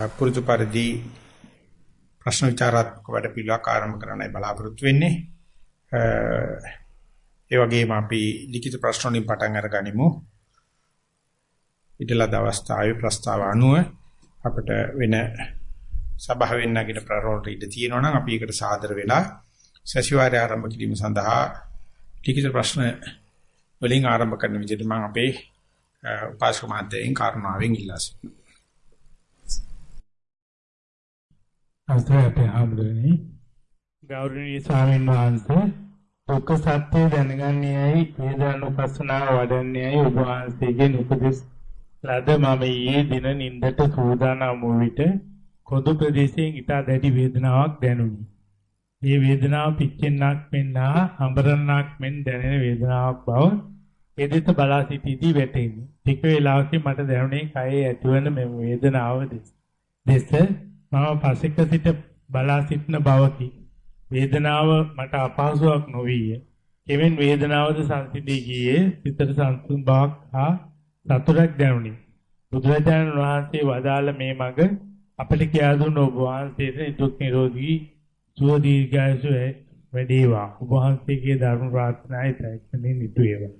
පුරුදු පරිදි ප්‍රශ්න විචාරාත්මක වැඩ පිළිවෙලක් ආරම්භ කරන්නයි බලාපොරොත්තු වෙන්නේ. ඒ වගේම අපි ලිඛිත ප්‍රශ්න වලින් පටන් අරගනිමු. ඉතලා දවස්තාවේ ප්‍රස්තාව අනුව අපිට වෙන සභාවෙන් නැගිට ප්‍රරෝල්ට ඉඳ තියෙනවා නම් අපි ඒකට සාදර වෙලා සතිವಾರය ආරම්භ කිරීම සඳහා ලිඛිත ප්‍රශ්න වලින් ආරම්භ කරන විදිහට මම අපේ උපාසක මහත්තයන් කරුණාවෙන් ඉල්ලා සිටිනවා. අවසරයි හාමුදුරනේ ගෞරවනීය ස්වාමීන් වහන්සේ දුක්ඛ සත්‍ය දැනගන්නේයි වේදනානුපස්සනාව වඩන්නේයි ඔබ වහන්සේගෙන් උපදෙස් ලද මම ඊයේ දින නින්දට සූදානම් වූ විට කොඳු ප්‍රදේශයෙන් ඊට දැඩි වේදනාවක් දැනුනි. මේ වේදනාව පිච්චෙන්නක් මෙන් හා අඹරන්නක් මෙන් දැනෙන වේදනාවක් බව එදෙස බලා සිටීදී වැටහිනි. ටික වේලාවකින් මට දැනුනේ කයේ ඇතිවන මෙම වේදනාව දෙස මම පසෙක සිට බලා සිටන බවකි. වේදනාව මට අපහසුයක් නොවිය. එවෙන් වේදනාවද සංසිඳී ගියේ සිතට සංසුන් බවක් හා සතුටක් දැනුනි. බුදුරජාණන් වහන්සේ වදාළ මේ මඟ අපට කියා දුන්න ඔබ වහන්සේට දුක් නිරෝධී සුව දීර්ඝායුෂ වැඩේවා. ඔබ වහන්සේගේ ධර්ම ප්‍රාර්ථනායි තැක්කෙනින් නිතු වේවා.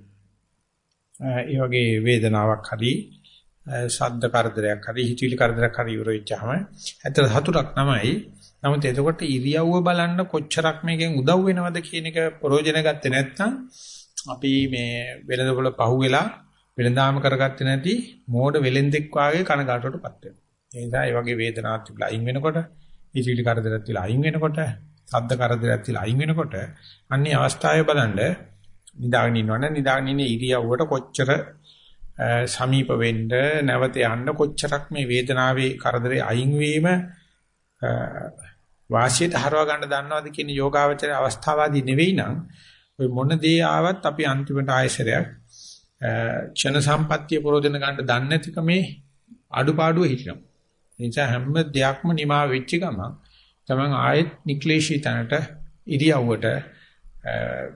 ඒ වගේ වේදනාවක් හරි ශබ්ද කරදරයක් හරි හිතවිලි කරදරයක් හරි ඉවර වෙච්චාම ඇත්තට සතුටක් තමයි. නමුත් එතකොට ඉරියව්ව බලන්න කොච්චරක් මේකෙන් උදව් වෙනවද කියන එක ප්‍රයෝජන ගත්තේ නැත්නම් අපි මේ වෙළඳපොළ පහුවෙලා වෙළඳාම කරගත්තේ නැති මෝඩ වෙලෙන්දෙක් වාගේ කනගාටුවටපත් වෙනවා. ඒ නිසා මේ වගේ වේදනාවක් තිබලා අයින් වෙනකොට, හිතවිලි කරදරයක් තිබලා අයින් වෙනකොට, ශබ්ද කරදරයක් තිබලා අයින් වෙනකොට අන්නේ අවස්ථාවේ බලන්න නිදාගෙන ඉන්නවනේ නිදාගෙන ඉන්නේ ඉරියව්වට කොච්චර සමීප වෙන්න නැවත යන්න කොච්චරක් මේ වේදනාවේ කරදරේ අයින් වීම වාසියට හරව ගන්න දන්නවද කියන යෝගාවචර අවස්ථාවාදී නෙවෙයි නම් ඔය මොන දේ ආවත් අපි අන්තිමට ආයශරයක් ක්ෂණ සම්පත්‍ය ප්‍රෝධන ගන්න දන්නේ නැතිකමේ අඩුපාඩුව හිටිනවා. ඒ නිසා හැම දෙයක්ම නිමා වෙච්ච ගමන් තමන් ආයෙත් නික්ලේශී තැනට ඉරියව්වට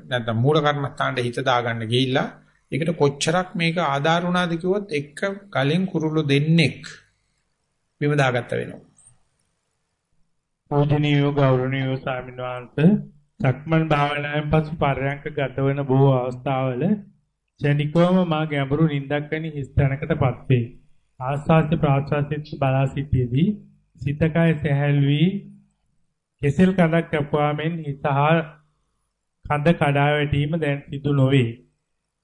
නැත්නම් මූල කර්මස්ථානට හිත දාගන්න ගිහිල්ලා ඒකට කොච්චරක් මේක ආධාර වුණාද කිව්වොත් එක ගලෙන් කුරුල්ලෝ දෙන්නෙක් බිම දාගත්ත වෙනවා. පූජනීය ගෞරවනීය ස්වාමීන් වහන්සේ සක්මන් භාවනාවෙන් පසු පරයන්ක ගතවන බොහෝ අවස්ථාවල ක්ෂණිකවම මා ගැඹුරු නිින්දක් වැනි හිස්තැනකටපත් වේ. ආස්වාස්‍ය ප්‍රාස්වාස්‍යත් බලා සිටියේදී සිතකය සැහැල් වී කෙසෙල් කඳක් කැපුවාමෙන් හිතහා කඳ කඩා වැටීම දැන් සිදු නොවේ.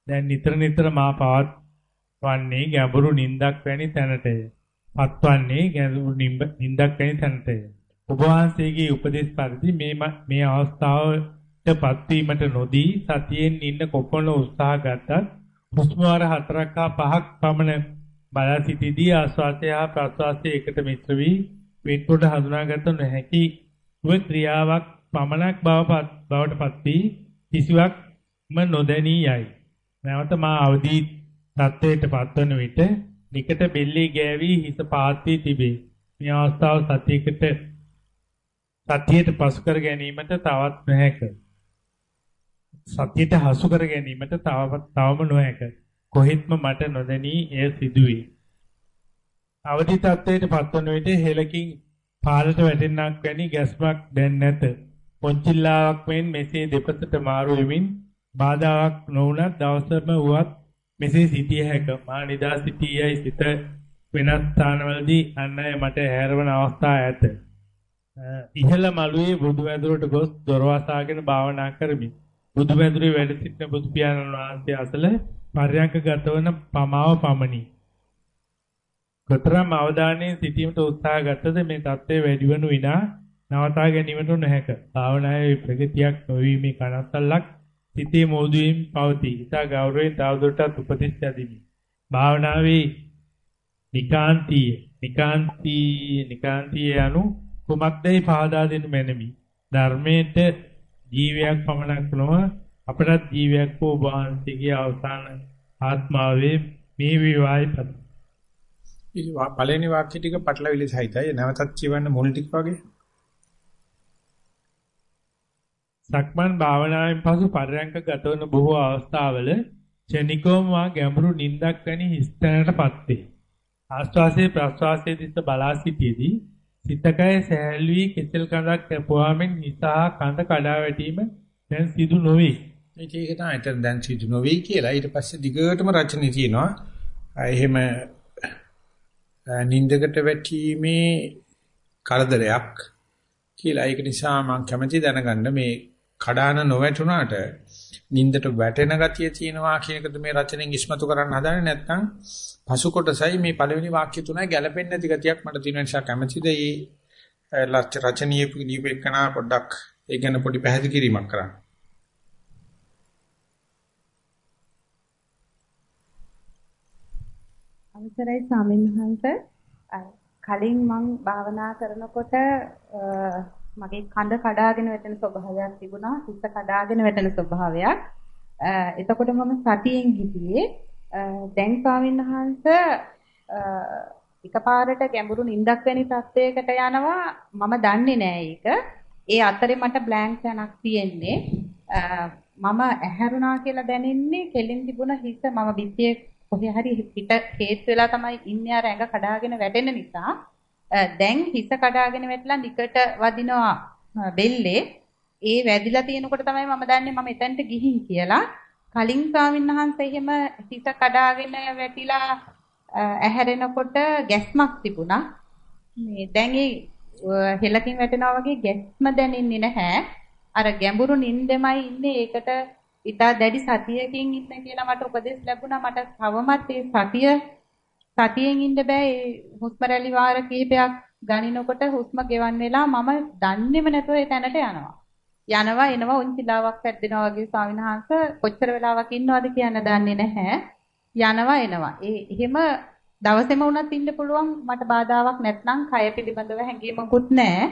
දැන් නිතර නිතර මා පවත්වන්නේ ගැඹුරු නිින්දක් වැනි තැනටය. පත්වන්නේ ගැඹුරු නිින්දක් වැනි තැනටය. ඔබ වහන්සේගේ උපදේශ පරිදි මේ මේ අවස්ථාවටපත් වීමට නොදී සතියෙන් ඉන්න කොපමණ උත්සාහ ගත්තත් හුස්ම වාර හතරක් හා පහක් පමණ බලා සිටීදී ආස්වාදය හා ප්‍රස්වාසය එකට මිශ්‍ර වී වෙන්කොට හඳුනාගත නොහැකි ව ක්‍රියාවක් පමණක් බවට පත් වී කිසිවක්ම නොදැනී යයි. නැවත මා අවදි තත්වයට පත්වන විට නිකට බෙල්ලේ ගෑවි හිස පාත් වී තිබේ. මේ අවස්ථාව සතියකට සතියට පසු කර ගැනීමට තවත් නොහැක. සතියට හසු කර ගැනීමට තව තවම නොහැක. කොහෙත්ම මට නොදැනී එය සිදුවේ. අවදි තත්වයට පත්වන විට හෙලකින් පාලට වැටෙන්නක් වැනි ගැස්මක් දැන් නැත. පොන්චිල්ලාවක් මෙන් මෙසේ දෙපසට මාරු වෙමින් බාධාවක් නොවුනත් දවසම වුවත් මෙසේ සිටිය හැක. මා නිදා සිටියයි සිත වෙනත් ස්ථානවලදී අන් අය මට හැරවන අවස්ථා ඇත. ඉහළ මළුවේ බුදු වැඳුරට ගොස් දොරවසාගෙන භාවනා කරමි. බුදු වැඳුරේ වැඩ සිටින බුදු පියාණන් වහන්සේ අසල පර්යංක ගතවන පමාව පමණි. කොතරම් අවධානයෙන් සිටීමට උත්සාහ ගත්තද මේ தත්ත්වය වැඩි වනු විනා නවතා ගැනීමට නොහැක. භාවනාවේ ප්‍රගතියක් නොවීමේ කනස්සල්ලක් සිතේ මෝදුවීම් පවතී. ඉතා ගෞරවයෙන් තවදුරටත් උපදෙස් යදිමි. භාවනාවේ නිකාන්තිය නිකාන්තිය නිකාන්තිය යනු කුමක්දයි පහදා දෙනු මැනවි. ධර්මයේට ජීවයක් පමණක් නොව අපටත් ජීවයක් වූ වහන්සේගේ අවසාන ආත්මාවේ මේ විවාහයපත්. පළවෙනි වාක්‍ය ටික පටලවිලි සහිතයි. නැවතත් කියවන්න මුල් ටික වගේ. සක්මන් භාවනාවෙන් පසු පරයන්ක ගතවන බොහෝ අවස්ථාවල ක්ෂණිකවම ගැඹුරු නිින්දක් වැනි හිස්තැනටපත් වේ. ආස්වාසේ ප්‍රස්වාසයේ දිස්ස බලා සිටියේදී සිතකය සෑහළු වී කෙසෙල් කඳක් කැපුවාමෙන් හිසා කඳ කඩා වැටීම දැන් සිදු නොවේ. ඒක තමයි එතන දැන් සිදු නොවේ කියලා ඊට පස්සේ දිගටම රචනෙ තියෙනවා. එහෙම නින්දකට වැටීමේ කරදරයක් කියලා ඒක නිසා මම කැමැති දැනගන්න මේ කඩාන නොවැටුණාට නින්දට වැටෙන ගතිය තියෙනවා කියන එකද මේ රචනෙන් ඉස්මතු කරන්න හදන්නේ නැත්නම් පසු කොටසයි මේ පළවෙනි වාක්‍ය තුනයි ගැලපෙන්නේ නැති ගතියක් මට තියෙන නිසා කැමැතිද මේ රචනීය ලියුපෙකනා පොඩ්ඩක් ඒ ගැන පොඩි පැහැදිලි කිරීමක් කරන්න. අවසරයි ස්වාමින්වහන්ස කලින් මම භාවනා කරනකොට මගේ කඳ කඩාගෙන වැටෙන ස්වභාවයක් තිබුණා. හිත කඩාගෙන වැටෙන ස්වභාවයක්. එතකොට මම සතියෙන් හිටියේ දැන් ස්වාමින්වහන්ස එකපාරට ගැඹුරු නිින්දක් වැනි තත්යකට යනවා. මම දන්නේ නෑ ඒක. ඒ අතරේ මට බ්ලැන්ක් තැනක් තියෙන්නේ. මම ඇහැරුණා කියලා දැනෙන්නේ කෙලින් තිබුණ හිත මම බිත්තියේ කොහේ හරි පිට හේත් වෙලා තමයි ඉන්නේ. අර ඇඟ කඩාගෙන වැටෙන නිසා. දැන් හිස කඩාගෙන වැටලා නිකට වදිනවා බෙල්ලේ. ඒ වැදිලා තියෙනකොට තමයි මම දන්නේ මම එතනට ගිහින් කියලා. කලින් ස්වාමින්වහන්සේ එහෙම හිස කඩාගෙන වැටිලා ඇහැරෙනකොට ගැස්මක් තිබුණා. මේ දැන් ඒ හෙලකින් වැටෙනවා වගේ ගැස්ම දැනෙන්නේ නැහැ. අර ගැඹුරු නින්දෙමයි ඉන්නේ. ඒකට ඉතා දැඩි සතියකින් ඉන්න කියලා මට උපදෙස් ලැබුණා. මට තවමත් ඒ සතිය සතියෙන් ඉන්න බෑ. ඒ හුස්ම රැලි වාර කිහිපයක් ගනිනකොට හුස්ම ගෙවන් වෙලා මම දන්නේම නැතුව ඒ තැනට යනවා. යනවා එනවා උන්චිලාවක් පැද්දෙනවා වගේ ස්වාමීන් වහන්සේ කොච්චර වෙලාවක් ඉන්නවද කියන්න දන්නේ නැහැ. යනවා එනවා. ඒ එහෙම දවසෙම වුණත් ඉන්න පුළුවන්. මට බාධාවක් නැත්නම් කය පිළිබඳව හැඟීමකුත් නැහැ.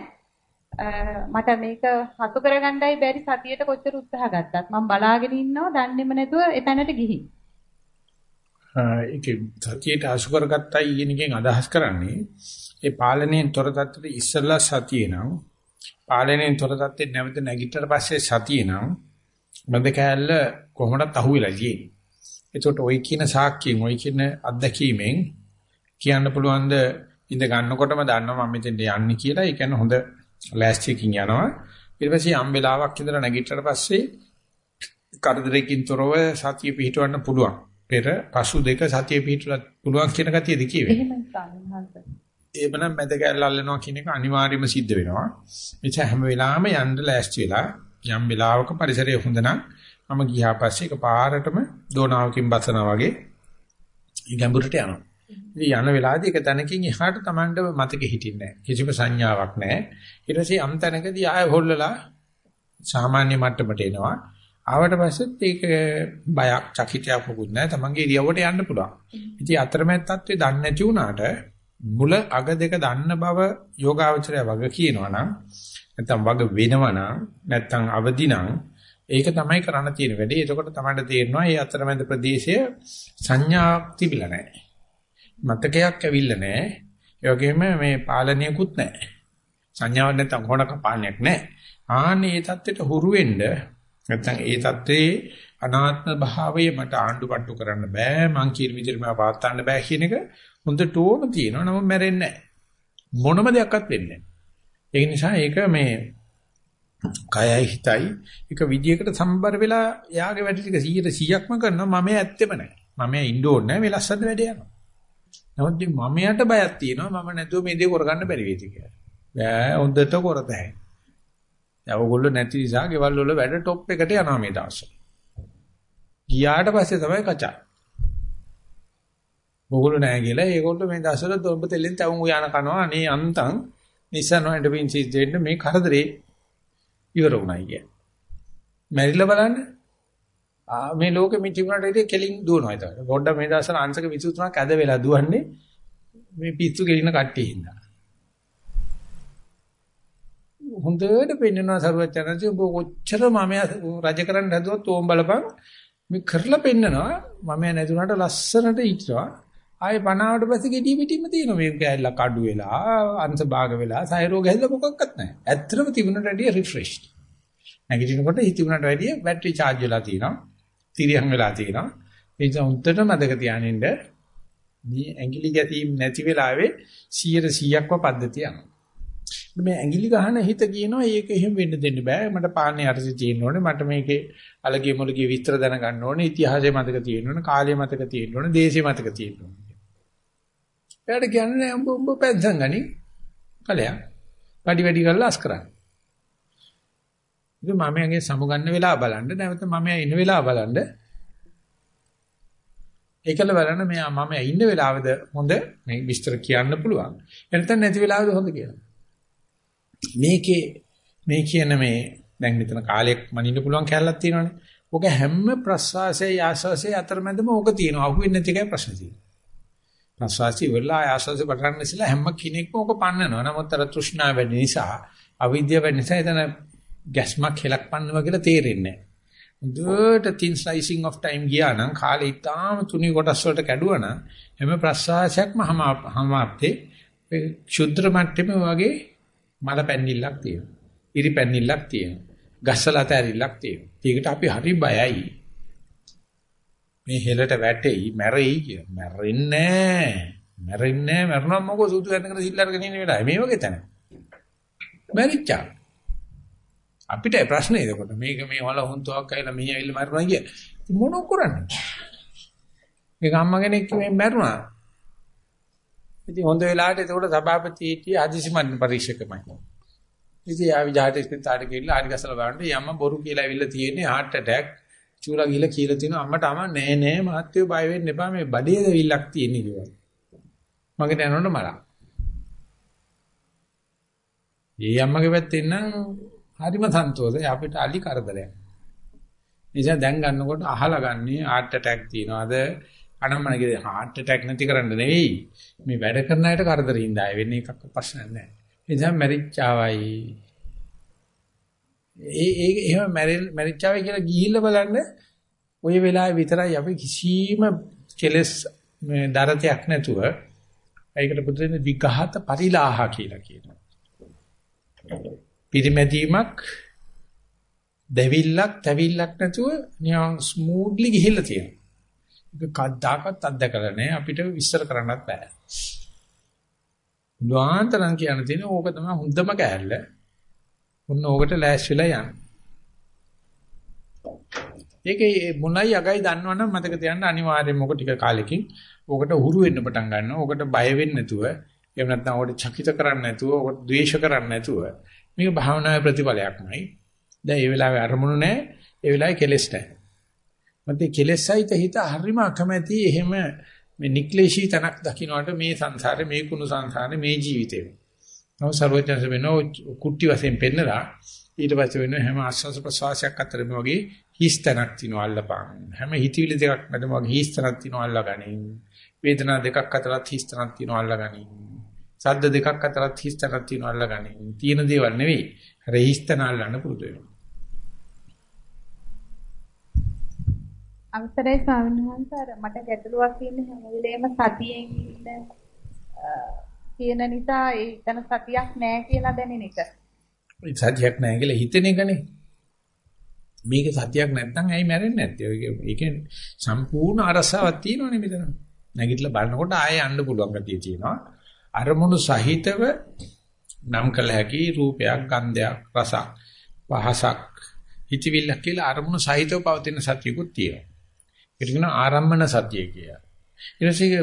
මට මේක හසු කරගන්නයි බැරි සතියට කොච්චර උත්සාහ ගත්තත්. මම බලාගෙන ඉන්නවා දන්නේම නැතුව එතැනට ගිහින්. ඒක සතියට හසු කරගත්තයි කියන එකෙන් අදහස් කරන්නේ ඒ පාලනයෙන් තොර තත්ත්වෙ ඉස්සල්ලා සතිය නම් පාලනයෙන් තොර තත්ත්වෙ නැවත නැගිටතර පස්සේ සතිය නම් මන්ද කැලල කොහොමදත් අහුවෙලා තියෙන්නේ. ඒකට ওই කියන සාක්කියෙන් ওই කියන අත්දැකීමෙන් කියන්න පුළුවන් ද ඉඳ ගන්නකොටම දන්නවා මම මෙතෙන්ට යන්නේ කියලා. ඒ කියන්නේ හොඳ ලෑස්තියකින් යනවා. ඊට පස්සේ යම් වෙලාවක් ඉඳලා නැගිටතර පස්සේ කරදරකින් තොරව සතිය පිහිටවන්න පුළුවන්. පෙර පසු දෙක සතිය පිහිටවන්න පුළුවන් කියන ගතියද කියවේ. එහෙමයි ස්වාමීන් ඒබනම් මැද කැල්ල අල්ලනවා කියන එක අනිවාර්යයෙන්ම සිද්ධ වෙනවා. එච හැම වෙලාවෙම යන්න ලෑස්ති වෙලා යම් වෙලාවක පරිසරය හොඳ නම් මම ගියා පස්සේ එක පාරටම දෝනාවකින් බසනවා වගේ ගැඹුරට යනවා. ඉතින් යන වෙලාවදී එක තැනකින් එහාට Tamand මතකෙ හිටින්නේ නැහැ. කිසිම සංඥාවක් නැහැ. ඊට පස්සේ යම් තැනකදී ආය හොල්ලලා සාමාන්‍ය මට්ටමට එනවා. ආවට පස්සෙත් ඒක බයක් චකිතයක් මොකුත් නැහැ. Tamange ඉරියව්වට යන්න පුළුවන්. ඉතින් අතරමැද තත්ත්වේ දන්නේ නැති වුණාට මුල අග දෙක දන්න බව යෝගාවචරය වග කියනවා නම් නැත්තම් වග වෙනවා නම් නැත්තම් අවදි නම් ඒක තමයි කරන්න තියෙන වැඩේ. එතකොට තමයි තේරෙනවා මේ අතරමැද ප්‍රදේශය සංඥාවක් තිබිලා නැහැ. මතකයක් ඇවිල්ලා නැහැ. ඒ වගේම මේ පාලනයකුත් නැහැ. සංඥාවක් නැත්තම් කොහොනක පාලනයක් නැහැ. ආන්නේ ඒ தත්ත්වයට හුරු වෙන්න නැත්තම් ඒ தත්ත්වේ අනාත්ම භාවය මට ආණ්ඩුපට්ටු කරන්න බෑ. මං කියන විදිහට මම පාත්තන්න බෑ කියන එක හොඳටම තියෙනවා. නමුත් මැරෙන්නේ නැහැ. මොනම දෙයක්වත් වෙන්නේ නැහැ. ඒ නිසා ඒක මේ කයයි හිතයි එක විදියකට සම්බර වෙලා යාගේ වැඩ ටික 100%ක්ම කරනවා මම ඇත්තෙම නැහැ. මම ඉන්න ඕනේ නැහැ මේ ලස්සන වැඩේ යනවා. නමුත් මමයට බයක් තියෙනවා මම නැතුව මේ දේ කරගන්න බැරි වෙයිද කියලා. බෑ හොඳට කරතයි. දැන් ඕගොල්ලෝ නැති නිසා ගෙවල් වල වැඩ টොප් එකට යනවා මේ දවස්වල. ගියාට පස්සේ තමයි කචා. ඕගොල්ලෝ නැහැ කියලා ඒගොල්ලෝ මේ දවස්වල දොඹ තෙල්ලෙන් තවුන් උයාන කනවා අනේ අන්තං නිසන එඩවින් සිද්ධ මේ කරදරේ ඉවර වුණා කිය. මැරිලා බලන්න මේ ලෝකෙ මේ තිබුණාට ඉතින් කෙලින් දුවනවා ඒක. පොඩ්ඩක් මේ දවස්වල අංශක 23ක් ඇද වෙලා දුවන්නේ මේ පිස්සු ගෙලින කට්ටිය හින්දා. හොඳට පෙන්වනවා සරුවචනන්සේ ඔබ කොච්චර මම රජ කරන්න හදුවත් ඕම් බලපන් මේ කරලා පෙන්නනවා මම නැතුණාට ලස්සනට ඉච්චවා ආයේ පනාවට පස්සේ gediy පිටින්ම තියෙනවා මේ කැලලක් අඩු වෙලා අංශ භාග වෙලා සයරෝග හැදලා මොකක්වත් නැහැ. ඇත්තටම තිබුණට වැඩිය රිෆ්‍රෙෂ්ඩ්. නැගිටිනකොට හිතුණට වැඩිය බැටරි charge වෙලා තියෙනවා. තිරියම් වෙලා තියෙනවා. ඒ නිසා උන්ටට මතක තියානින්න මේ ඇඟිලි ගැටීම් නැති වෙලාවේ 100%ක්ව පද්ධතිය යනවා. මේ ඇඟිලි ගහන හිත කියනවා ඒක එහෙම වෙන්න දෙන්න බෑ. මට පාන්නේ අරසි තියෙන්න ඕනේ. මට මේකේ අලගිය මුලගිය විස්තර දැනගන්න ඕනේ. ඉතිහාසය මතක තියෙන්න ඕනේ. කාලය මතක තියෙන්න ඕනේ. දේශය මතක තියෙන්න ඕනේ. එයාට කියන්නේ උඹ උඹ පෙන්සන් ගනි. කලයක්. වැඩි වැඩි කරලා අස් කරන්නේ. ඉතින් මම යගේ සමුගන්න වෙලාව බලන්න. නැවත මම ඉන්න වෙලාව බලන්න. ඒකල බලන්න මෙයා මම ඉන්න වෙලාවද හොඳ? මේ විස්තර කියන්න පුළුවන්. එනතන නැති වෙලාවද හොඳ කියලා. මේකේ මේ කියන මේ දැන් මෙතන කාලයක් මනින්න පුළුවන් කැලලක් තියෙනවනේ. ඔක හැම ප්‍රසවාසයේ ආශ්වාසයේ අතරමැදම ඕක තියෙනවා. අහුවෙන්නේ නැති එකයි ප්‍රශ්නේ තියෙන්නේ. ප්‍රසවාසී වෙලා ආශ්වාසය පටන් ඉස්සලා හැම කෙනෙක්ම ඕක පන්නනවා. නමුත් අර තෘෂ්ණාව වැඩි නිසා අවිද්‍යාව වැඩි නිසා එතන ගැස්මක් හෙලක් පන්නවා කියලා තේරෙන්නේ නැහැ. හොඳට thin slicing of time ගියා නම් කාලේ ඉතාම තුනි කොටස් වලට කැඩුවා නම් හැම ප්‍රසආසයක්ම හමාප්තේ ක්ෂුද්‍ර මට්ටමේ වගේ මල පැන්නිල්ලක් තියෙනවා. ඉරි පැන්නිල්ලක් තියෙනවා. ගස්සලා තැරිල්ලක් තියෙනවා. ඒකට අපි හරි බයයි. මේ හෙලට වැටෙයි මැරෙයි කිය. මැරෙන්නේ නැහැ. මැරෙන්නේ නැහැ. මරණම් මොකෝ සුදු වෙනකන් සිල් අරගෙන ඉන්න වෙලාවයි. මේ වගේ තැන. මැරිච්චා. අපිට ප්‍රශ්නේ එතකොට මේක මේ වල හුන්තුවක් ඇවිල්ලා මෙහි ඇවිල්ලා මරුණා කිය. මොන කරන්නේ? මේක අම්මා කෙනෙක් මේ මරුණා. ඉතින් හොඳ වෙලාවට එතකොට සභාපති හිටිය ආදිසිමන් පරීක්ෂකමයි. ඉතින් ආවි ජාට ඉස්පිතාලේ ගිහිල්ලා ආරි ගසලා බලන්න යම්ම බොරු කියලා ඇවිල්ලා තියෙන්නේ heart attack චූලා ගිහිල්ලා කියලා තිනවා අම්මට අම නෑ නෑ මහත්තයෝ බය වෙන්න එපා මේ බඩේ දෙවිල්ලක් තියෙන්නේ කිව්වා. මගෙන් යනකොට මලා. ඒ අම්මගේ පැත්තෙන් නම් හරිම සන්තෝෂයි අපිට අලි කරදරයක්. නිසා දැන් ගන්නකොට අහලා ගන්නේ heart attack තියනවාද අනම්මනගේ heart attack නැති කරන්න නෙවෙයි මේ වැඩ කරන අයට කරදරින්ද ආය වෙන්නේ එකක් ප්‍රශ්නයක් නැහැ. ඒ නිසා මැරිච්චාවයි ඒ ඒ එහෙම මැරිච්චාවයි කියලා ගිහිල්ලා බලන්න ওই වෙලාවේ විතරයි අපි කිසිම කෙලස් මේ දරතයක් නැතුව ඒකට පුදුරෙන විඝාත පරිලාහ කියලා කියනවා. පිරිමැදීමක් දෙවිල්ලක් තැවිල්ලක් නැතුව නිකන් ස්මූත්ලි ගිහිල්ලා තියෙනවා. ඒක කද්දාකත් අත්දකලා නැහැ අපිට විස්තර කරන්නත් බෑ. ලෝආන්තරන් කියන තියෙන ඕක තමයි හොඳම කෑල්ල. ඔන්න ඕකට ලෑස්ති වෙලා යන්න. ඒකේ මොනයි යගයි දන්නවනම් මතක තියාගන්න අනිවාර්යයෙන් මොක ටික කාලෙකින් ඕකට උහුරු වෙන්න පටන් ගන්නවා. ඕකට බය වෙන්නේ නැතුව, එහෙම නැත්නම් ඕකට චකිත කරන්නේ නැතුව, ඕකට ද්වේෂ කරන්නේ නැතුව මේක භාවනාවේ ප්‍රතිඵලයක්මයි. දැන් මේ වෙලාවේ අරමුණු නැහැ, ඒ වෙලාවේ කෙලෙස් නැහැ. මතේ කෙලෙස්යිත හිත හරිම අකමැති එහෙම මේ නික්ලේශී තනක් දකින්නට මේ සංසාරේ මේ කුණු සංසාරේ මේ ජීවිතේ. නව සර්වඥයන්ස වෙනෝ කුට්ටි වශයෙන් පෙන්නලා ඊට පස්සේ වෙන හැම ආස්වාස ප්‍රසවාසයක් අතරම වගේ හිස් තනක් තියනවා අල්ලපන්. හැම හිතවිලි දෙකක් මැදම වගේ හිස් තනක් තියනවා අල්ලගනින්. වේදනා දෙකක් අතරත් හිස් තනක් තියනවා අල්ලගනින්. සද්ද දෙකක් අතරත් හිස් තනක් තියනවා අල්ලගනින්. තියෙන දේවල් නෙවෙයි. අර හිස් තන අල්ලන්න පුරුදු වෙනවා. අවසරයි ස්වාමීන් වහන්සේ මට ගැටලුවක් තියෙන හැම වෙලේම සතියෙන් ඉන්න කියන නිසා ඒතන සතියක් නැහැ කියලා දැනෙන එක. සතියක් නැහැ කියලා හිතෙන එකනේ. මේක සතියක් නැත්නම් ඇයි මැරෙන්නේ නැත්තේ? ඒකේ සම්පූර්ණ අරසාවක් තියෙනවනේ මෙතන. නැගිටලා බලනකොට ආයෙ යන්න පුළුවන් ගතිය තියෙනවා. අරමුණු සහිතව නම් කළ හැකි රූපයක්, ගන්ධයක්, රසක්, පහසක්, හිතවිල්ලක් කියලා අරමුණු සහිතව පවතින සතියකුත් තියෙනවා. ඒක කියන ආරම්මන සතිය කියලා. ඊට පස්සේ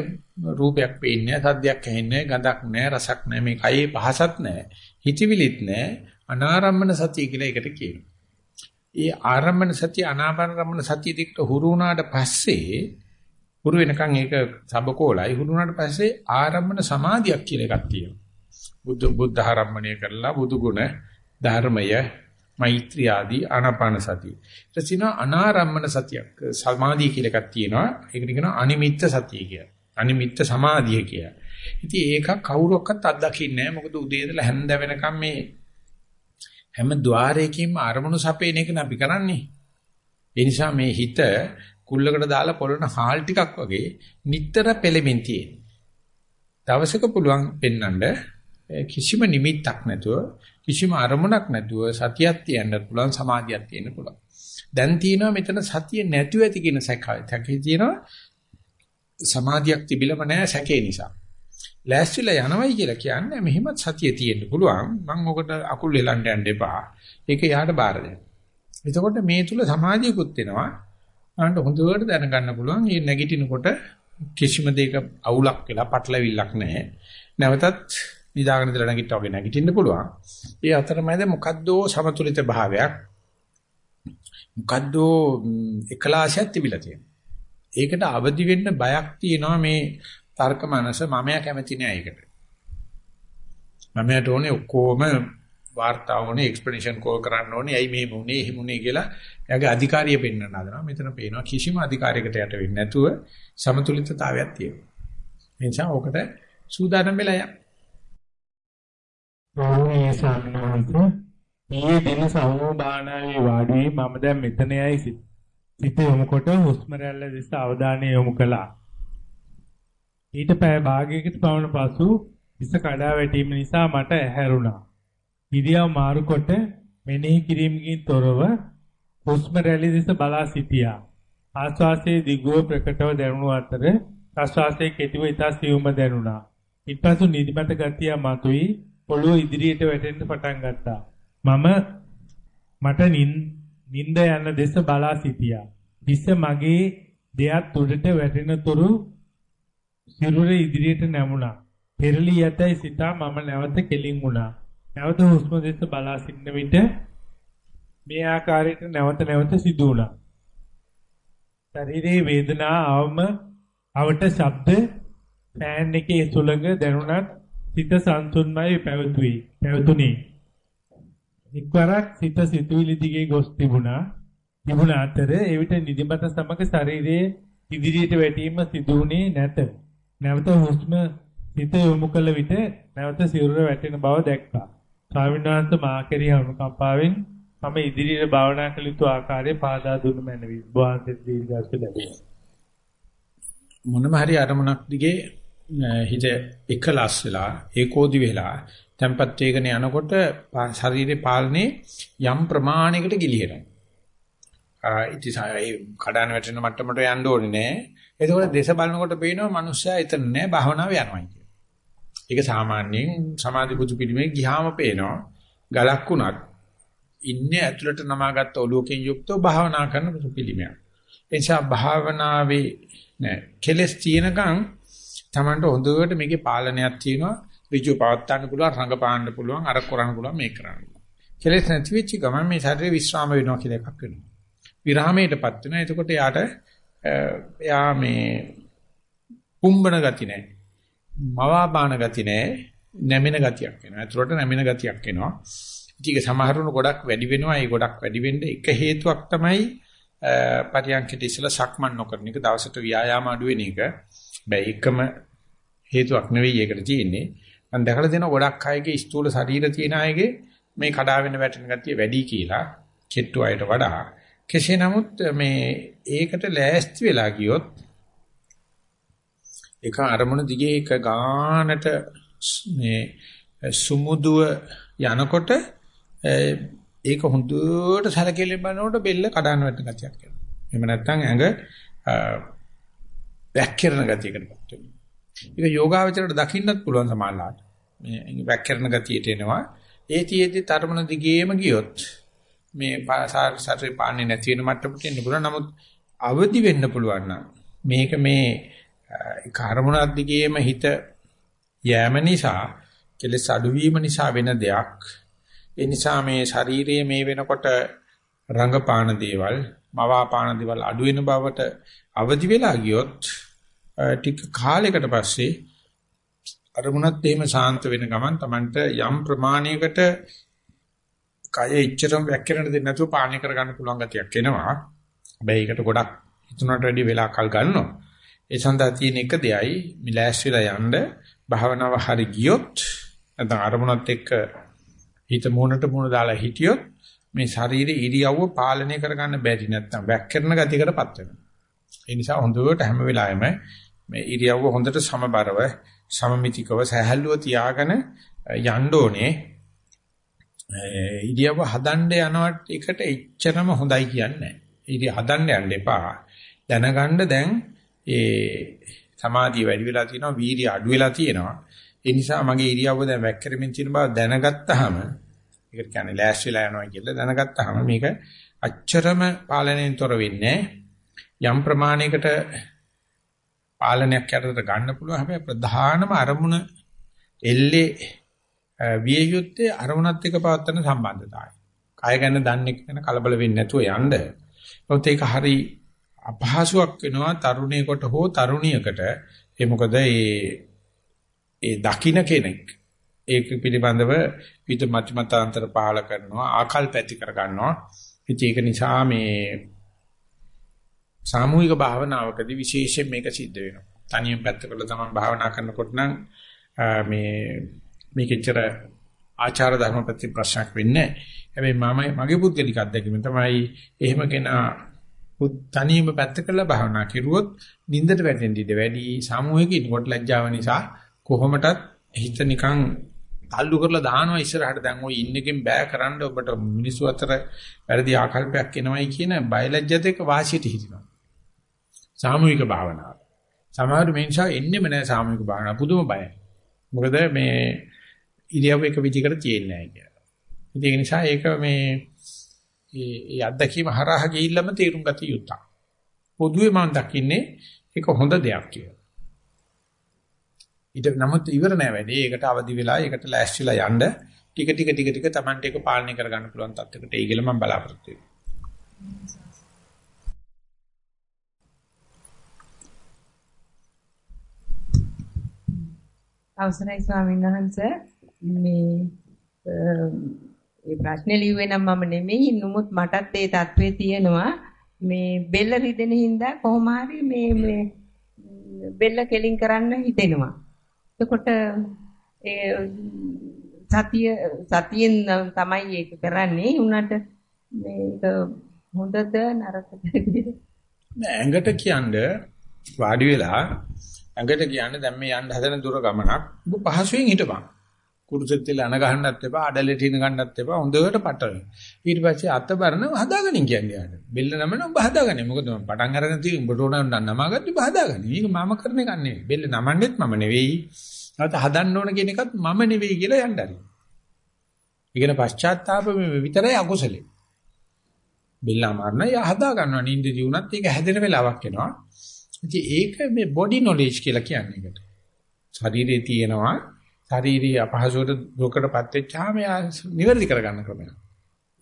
රූපයක් පේන්නේ සද්දයක් ඇහෙන්නේ ගඳක් නැහැ රසක් නැහැ මේ කයේ පහසක් නැහැ හිතවිලිත් නැහැ අනාරම්මන සතිය කියලා ඒකට කියනවා. ඒ ආරම්මන සතිය අනාරම්මන සතිය දෙකට හුරු වුණාට පස්සේ හුරු වෙනකන් ඒක සබකෝලයි හුරු වුණාට පස්සේ ආරම්මන සමාධියක් කියලා එකක් තියෙනවා. බුද්ධ බුද්ධ ආරම්මණය කරලා බුදු ගුණ ධර්මය මෛත්‍රී ආදී ආනාපාන සතිය. ඊට පස්සේ අනාරම්මන සතියක් සමාධිය කියලා එකක් තියෙනවා. ඒකට කියනවා අනිමිත්ත සතිය කියලා. අනිමිත්ත සමාධිය කියලා. ඉතින් ඒක කවුරක්වත් අත්දකින්නේ නැහැ. මොකද උදේ ඉඳලා හැන්ද වෙනකම් මේ හැම ద్వාරයකින්ම අරමුණු සපේන එක අපි කරන්නේ. ඒ නිසා මේ හිත කුල්ලකට දාලා පොළොන හාල් ටිකක් වගේ නිතර පෙළෙමින් තියෙන. දවසක පුළුවන් පෙන්වන්න කිසිම නිමිත්තක් නැතුව කිසිම අරමුණක් නැතුව සතියක් තියන්න පුළුවන් සමාධියක් තියෙන්න පුළුවන්. දැන් තියෙනවා මෙතන සතිය නැතුව ඇති කියන සැකයි. තියෙනවා සමාධියක් තිබිලම නැහැ සැකේ නිසා. ලෑස්තිලා යනවයි කියලා කියන්නේ මෙහිමත් සතිය තියෙන්න පුළුවන්. මම ඔකට අකුල් එලන්න යන්න එපා. ඒක යාට බාර දෙන්න. එතකොට මේ තුල සමාධියකුත් වෙනවා. අනන්ට හොඳට දැනගන්න පුළුවන්. මේ නැගිටිනකොට කිසිම දෙයක අවුලක් වෙලා පටලවිල්ලක් නැහැ. නැවතත් නිදාගෙන ඉඳලා නැගිට්ටා වගේ නැගිටින්න පුළුවන්. ඒ අතරමැද මොකද්දෝ සමතුලිත භාවයක් මොකද්දෝ එකලාශයක් තිබිලා තියෙනවා. ඒකට අවදි වෙන්න බයක් තියෙනවා මේ තර්ක මනස මමයා කැමති නෑ ඒකට. මමයාට ඕනේ ඔක්කොම වාර්තාව ඕනේ එක්ස්ප්ලනේෂන් කෝල් කරන්න ඕනේ. ඇයි මේ මොනේ එහෙම මොනේ කියලා එයාගේ අධිකාරිය පෙන්වන්න හදනවා. මෙතන පේනවා කිසිම අධිකාරියකට යට වෙන්නේ නැතුව සමතුලිතතාවයක් තියෙනවා. ඒ නිසා ඕකට සූදානම් වෙලා යන්න. ගෞරවනීය ස්වාමීන් වහන්සේ ඊයේ දින සමූහ භාවනාවේ වාඩි වී මම දැන් මෙතනයි සිත යොමු කොට හුස්ම රැල්ල දෙස අවධානය යොමු කළා. ඊට පය භාගයකට පවන පසු හිස කඩා වැටීම නිසා මට ඇහැරුණා. ඉරියව් මාරු කොට මෙනෙහි කිරීමකින් තොරව හුස්ම රැලි දෙස බලා සිටියා. ආශ්වාසයේ දිගුව ප්‍රකටව දැනුණු අතර ප්‍රශ්වාසයේ කෙටිව ඉතා සියුම්ව දැනුණා. ඊපසු නිදිමත ගතිය මතුවී පොළොව ඉදිරියට වැටෙන්න පටන් ගත්තා. මම මට නිින්ද යන දෙස බලා සිටියා. හිස මගේ දෙයත් උඩට වැටෙනතුරු සිරුර ඉදිරියට නැමුණා. පෙරලී යතයි සිතා මම නැවත කෙලින් වුණා. නැවත හුස්ම දෙස බලා සිටන විට මේ ආකාරයට නැවත නැවත සිදු වුණා. ශරීරයේ වේදනා අවම අවට ශබ්ද ෆෑන් එකේ සුළඟ දැනුණත් සිත සංසුන්මයි පැවතුයි. පැවතුනේ. එක්වරක් සිත සිතුවිලි දිගේ ගොස් තිබුණා. තිබුණ අතර එවිට නිදිමත සමග ශරීරයේ ඉදිරියට වැටීම සිදුුනේ නැත. නැවත හුස්ම සිත යොමු කළ විට නැවත සිරුර වැටෙන බව දැක්කා. ස්වාමීන් වහන්සේ මා කෙරෙහි අනුකම්පාවෙන් මම ඉදිරියට භාවනා කළ යුතු ආකාරය පාදා දුන්නු මැනවි. වහන්සේ දීර්ඝාසු ලැබේ. මොනම හරි අරමුණක් දිගේ හිත එකලස් වෙලා ඒකෝදි වෙලා tempat වේගන යනකොට ශරීරේ පාලනේ යම් ප්‍රමාණයකට ගිලිහෙනවා. ඉතින් ඒ කඩන වැටෙන මට්ටමට යන්න ඕනේ නෑ. එතකොට දේශ බලනකොට පේනවා මිනිස්සයා එතන නෑ භාවනාව යනවා කියන්නේ. ඒක සාමාන්‍යයෙන් සමාධි බුදු පිළිමේ ගියාම පේනවා. ගලක් උනත් ඉන්නේ ඇතුළට නමාගත්ත ඔලුවකින් යුක්තව භාවනා කරන බුදු පිළිමයක්. ඒ නිසා භාවනාවේ නෑ කෙලස් තියෙනකන් Tamanට හොඳට මේකේ පාලනයක් තියෙනවා. ඍජු පවත්වන්න පුළුවන්, රඟපාන්න පුළුවන්, අර කරන්න පුළුවන්, මේක කරන්න පුළුවන්. කෙලස් නැති වෙච්ච ගමන් මේ ශරීරය විශ්‍රාම වෙනවා කියලා එකක් වෙනවා. විරාමයටපත් වෙනවා. එතකොට යාට එයා මේ කුම්බන ගති නැහැ. මවාපාන ගති නැහැ. නැමෙන ගතියක් එනවා. ඇතුළට නැමෙන ගතියක් එනවා. ඉතින් සමහරුණු ගොඩක් වැඩි වෙනවා. ඒ ගොඩක් වැඩි වෙන්න එක හේතුවක් තමයි පරියන්කට ඉස්සලා සක්මන් නොකරන එක දවසට ව්‍යායාම අඩු වෙන එක. බෑ එකම හේතුවක් නෙවෙයි ඒකට තියෙන්නේ. මම දැකලා දෙන ගොඩක් අයගේ ස්ථූල ශරීර තියෙන අයගේ මේ කඩාවෙන වැටෙන ගතිය වැඩි කියලා කෙට්ටු අයට වඩා කෙසේ නමුත් මේ ඒකට ලෑස්ති වෙලා ගියොත් එක අරමුණ දිගේ එක ගානට මේ සුමුදුව යනකොට ඒක හොඳට සැලකෙලි බලනකොට බෙල්ල කඩාන වැටෙන ගතියක් එනවා. එහෙම නැත්නම් ඇඟ වැක්කිරන ගතියකටපත් වෙනවා. ඒක යෝගාවචරයට දකින්නත් පුළුවන් සමානලාට. මේ වැක්කිරන ගතියට එනවා. ඒ තියේදී තරමන දිගේම ගියොත් මේ සාරේ පාන්නේ නැති වෙන මට්ටමට එන්න පුළුවන්. නමුත් අවදි වෙන්න පුළුවන් නම් මේක මේ කර්මණක් දිගේම හිත යෑම නිසා කෙලස් අඩුවීම නිසා වෙන දෙයක්. ඒ නිසා මේ ශරීරයේ මේ වෙනකොට රංගපාන දේවල්, මවාපාන දේවල් අඩු වෙන බවට අවදි වෙලා ගියොත් ටික කාලයකට පස්සේ අරමුණත් එහෙම සාන්ත වෙන ගමන් Tamanට යම් ප්‍රමාණයකට කය ඉච්චරම වැක්කිරෙන්න දෙන්නේ නැතුව පාලනය කරගන්න පුළුවන් ගතියක් එනවා. හැබැයි ඒකට ගොඩක් හිතුනට වැඩි වෙලා කල් ගන්නවා. ඒ සඳහා තියෙන එක දෙයයි මිලෑස්විලා යන්න භාවනාව හරි ගියොත් නැත්නම් අරමුණත් එක්ක හිත මොනට මොන දාලා හිටියොත් මේ ශරීරයේ ඉරියව්ව පාලනය කරගන්න බැරි නැත්නම් වැක්කිරන ගතියකටපත් වෙනවා. ඒ නිසා හොඳට හැම වෙලාවෙම මේ ඉරියව්ව හොඳට සමබරව සමමිතිකව සහැල්ලුව තියාගෙන යන්න ඕනේ. ඉරියව්ව හදන්න යනවට එකට එච්චරම හොඳයි කියන්නේ නැහැ. ඉරිය හදන්න යන්න එපා. දැනගන්න දැන් ඒ සමාධිය වැඩි වෙලා තියෙනවා, වීර්ය අඩු වෙලා තියෙනවා. ඒ නිසා මගේ ඉරියව්ව දැන් වැක්කරමින් තියෙන බව දැනගත්තාම ඒකට කියන්නේ ලෑස්ති වෙලා යනවා කියලා දැනගත්තාම මේක අච්චරම පාලනයෙන් තොර වෙන්නේ යම් ප්‍රමාණයකට පාලනයක් යටතට ගන්න පුළුවන් හැබැයි ප්‍රධානම අරමුණ එල්ලේ විය යුත්තේ අරමුණත් එක්ක පවත්වන සම්බන්ධතාවය. කය ගැන දන්නේ කියන කලබල වෙන්නේ නැතුව යන්න. ඒත් ඒක හරි අපහසුයක් වෙනවා තරුණයෙකුට හෝ තරුණියකට. ඒ මොකද ඒ ඒ දකින්න කෙනෙක් ඒක පිළිබඳව පිට මතිමතාන්තර පහල කරනවා ආකල්ප ඇති කර ගන්නවා. ඒක නිසා මේ සාමූහික භාවනාවකදී විශේෂයෙන් මේක සිද්ධ වෙනවා. තනියෙන් පැත්තකට තමයි භාවනා කරනකොට නම් මේ මේකෙච්චර ආචාර ධර්ම ප්‍රති ප්‍රශ්නක් වෙන්නේ නැහැ. හැබැයි මම මගේ පුද්ගලික අත්දැකීම තමයි එහෙම කෙනා තනියම පැත්තකලා භාවනා කෙරුවොත් නින්දට වැටෙන්න ඉඩ වැඩි සාමූහික ඉන්නකොට ලැජ්ජාව නිසා කොහොමටත් හිත නිකන් තල්ලු කරලා දානවා ඉස්සරහට දැන් ওই ඉන්නකෙන් බෑ කරන්න ඔබට මිනිස්සු අතර වැරදි ආකල්පයක් එනවයි කියන බයලජ්ජත එක වාසියට හිටිනවා. සාමූහික භාවනාව. සමහර මිනිසා එන්නෙම නැහැ සාමූහික භාවනාව පුදුම බයයි. මොකද මේ ඉරියව් එක විදිහකට තියෙන්නේ නැහැ කියලා. ඒක නිසා ඒක මේ ඒ අත්දැකීම හරහා ගිහිල්ලාම තේරුම් ගත යුතුයි. පොදුවේ මම දකින්නේ ඒක හොඳ දෙයක් කියලා. ඊට නමුත් ඉවර නෑ වැඩි. ඒකට අවදි වෙලා ඒකට ලෑස්තිලා යන්න. ටික ටික ටික ටික Tamante එක පාලනය කරගන්න පුළුවන් තත්යකට ඒ කියලා මම බලාපොරොත්තු වෙනවා. අවසරයි ස්වාමීන් වහන්සේ. මේ ඒ ප්‍රශ්නේ ලිව්වේ නම් මම නෙමෙයි. නමුත් මටත් ඒ தત્ත්වයේ තියෙනවා. මේ බෙල්ල රිදෙන හින්දා කොහොම හරි මේ මේ බෙල්ල කෙලින් කරන්න හිතෙනවා. එතකොට ඒ සතිය සතියෙන් තමයි ඒක කරන්නේ උනට මේක හොඳද නරකද නෑ ඇඟට කියන්නේ වාඩි වෙලා ඇඟට කියන්නේ දැන් මේ යන්න හදන දුර ගමනක් ඔබ පහසුවෙන් හිටපන්. කුරුසෙත් තියලා අන ගහන්නත් එපා, අඩලෙට ඉන ගන්නත් එපා, හොඳට පටල. ඊට පස්සේ අත බරන හදාගනින් කියන්නේ යාට. බෙල්ල නමන ඔබ හදාගන්නේ. මොකද මම පටන් අරගෙන තියෙ උඹට ඕන නම් නමාගත්ත ඔබ හදාගන්නේ. මේක මම කරන එකක් නෙවෙයි. බෙල්ල නමන්නෙත් මම නෙවෙයි. නැවත හදන්න ඕන කියන එකත් මම නෙවෙයි කියලා යන්න හරි. ඉගෙන පශ්චාත්තාප විතරයි අකුසලේ. බෙල්ල අමාරන යා හදා ගන්නවා නින්දදී උනත් ඒක හැදෙන වෙලාවක් එනවා. ඉතින් ඒක මේ බොඩි නොලෙජ් කියලා කියන්නේ ඒකට. ශරීරයේ තියෙනවා ශාරීරික අපහසුවට දුකටපත් වෙච්චාම යා නිවැරදි කරගන්න ක්‍රමයක්.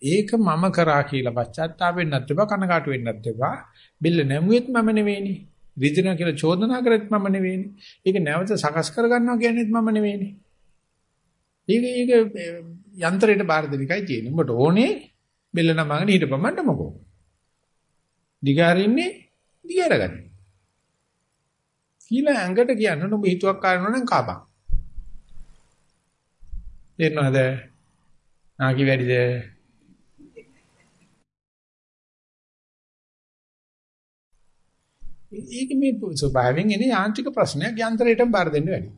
ඒක මම කරා කියලා පශ්චාත්තාප වෙන්නත් එපා කනකාටු වෙන්නත් එපා. බිල්ල නැමුවෙත් මම නෙවෙයිනේ. රිදිනා කියලා චෝදනා කරෙත් මම නෙවෙයිනේ. ඒක නැවත සකස් කරගන්නවා කියන්නේත් මම නෙවෙයිනේ. ඒක ඒක යන්ත්‍රයට බාර දෙන එකයි තියෙන්නේ. උඹට ඕනේ බෙල්ල නමගෙන හිටපමන්න මොකෝ. දිගාරින්නේ දිගාරගන්න. කියලා ඇඟට කියන්න ඔබ හිතුවක් කරනවා නම් කාපන්. තේරෙනවද? නාකි වැඩිද? ඒක මේ ස්වභාවයෙන් එන යාන්ත්‍රික ප්‍රශ්නයක් යන්ත්‍රයටම බාර දෙන්න වැඩි.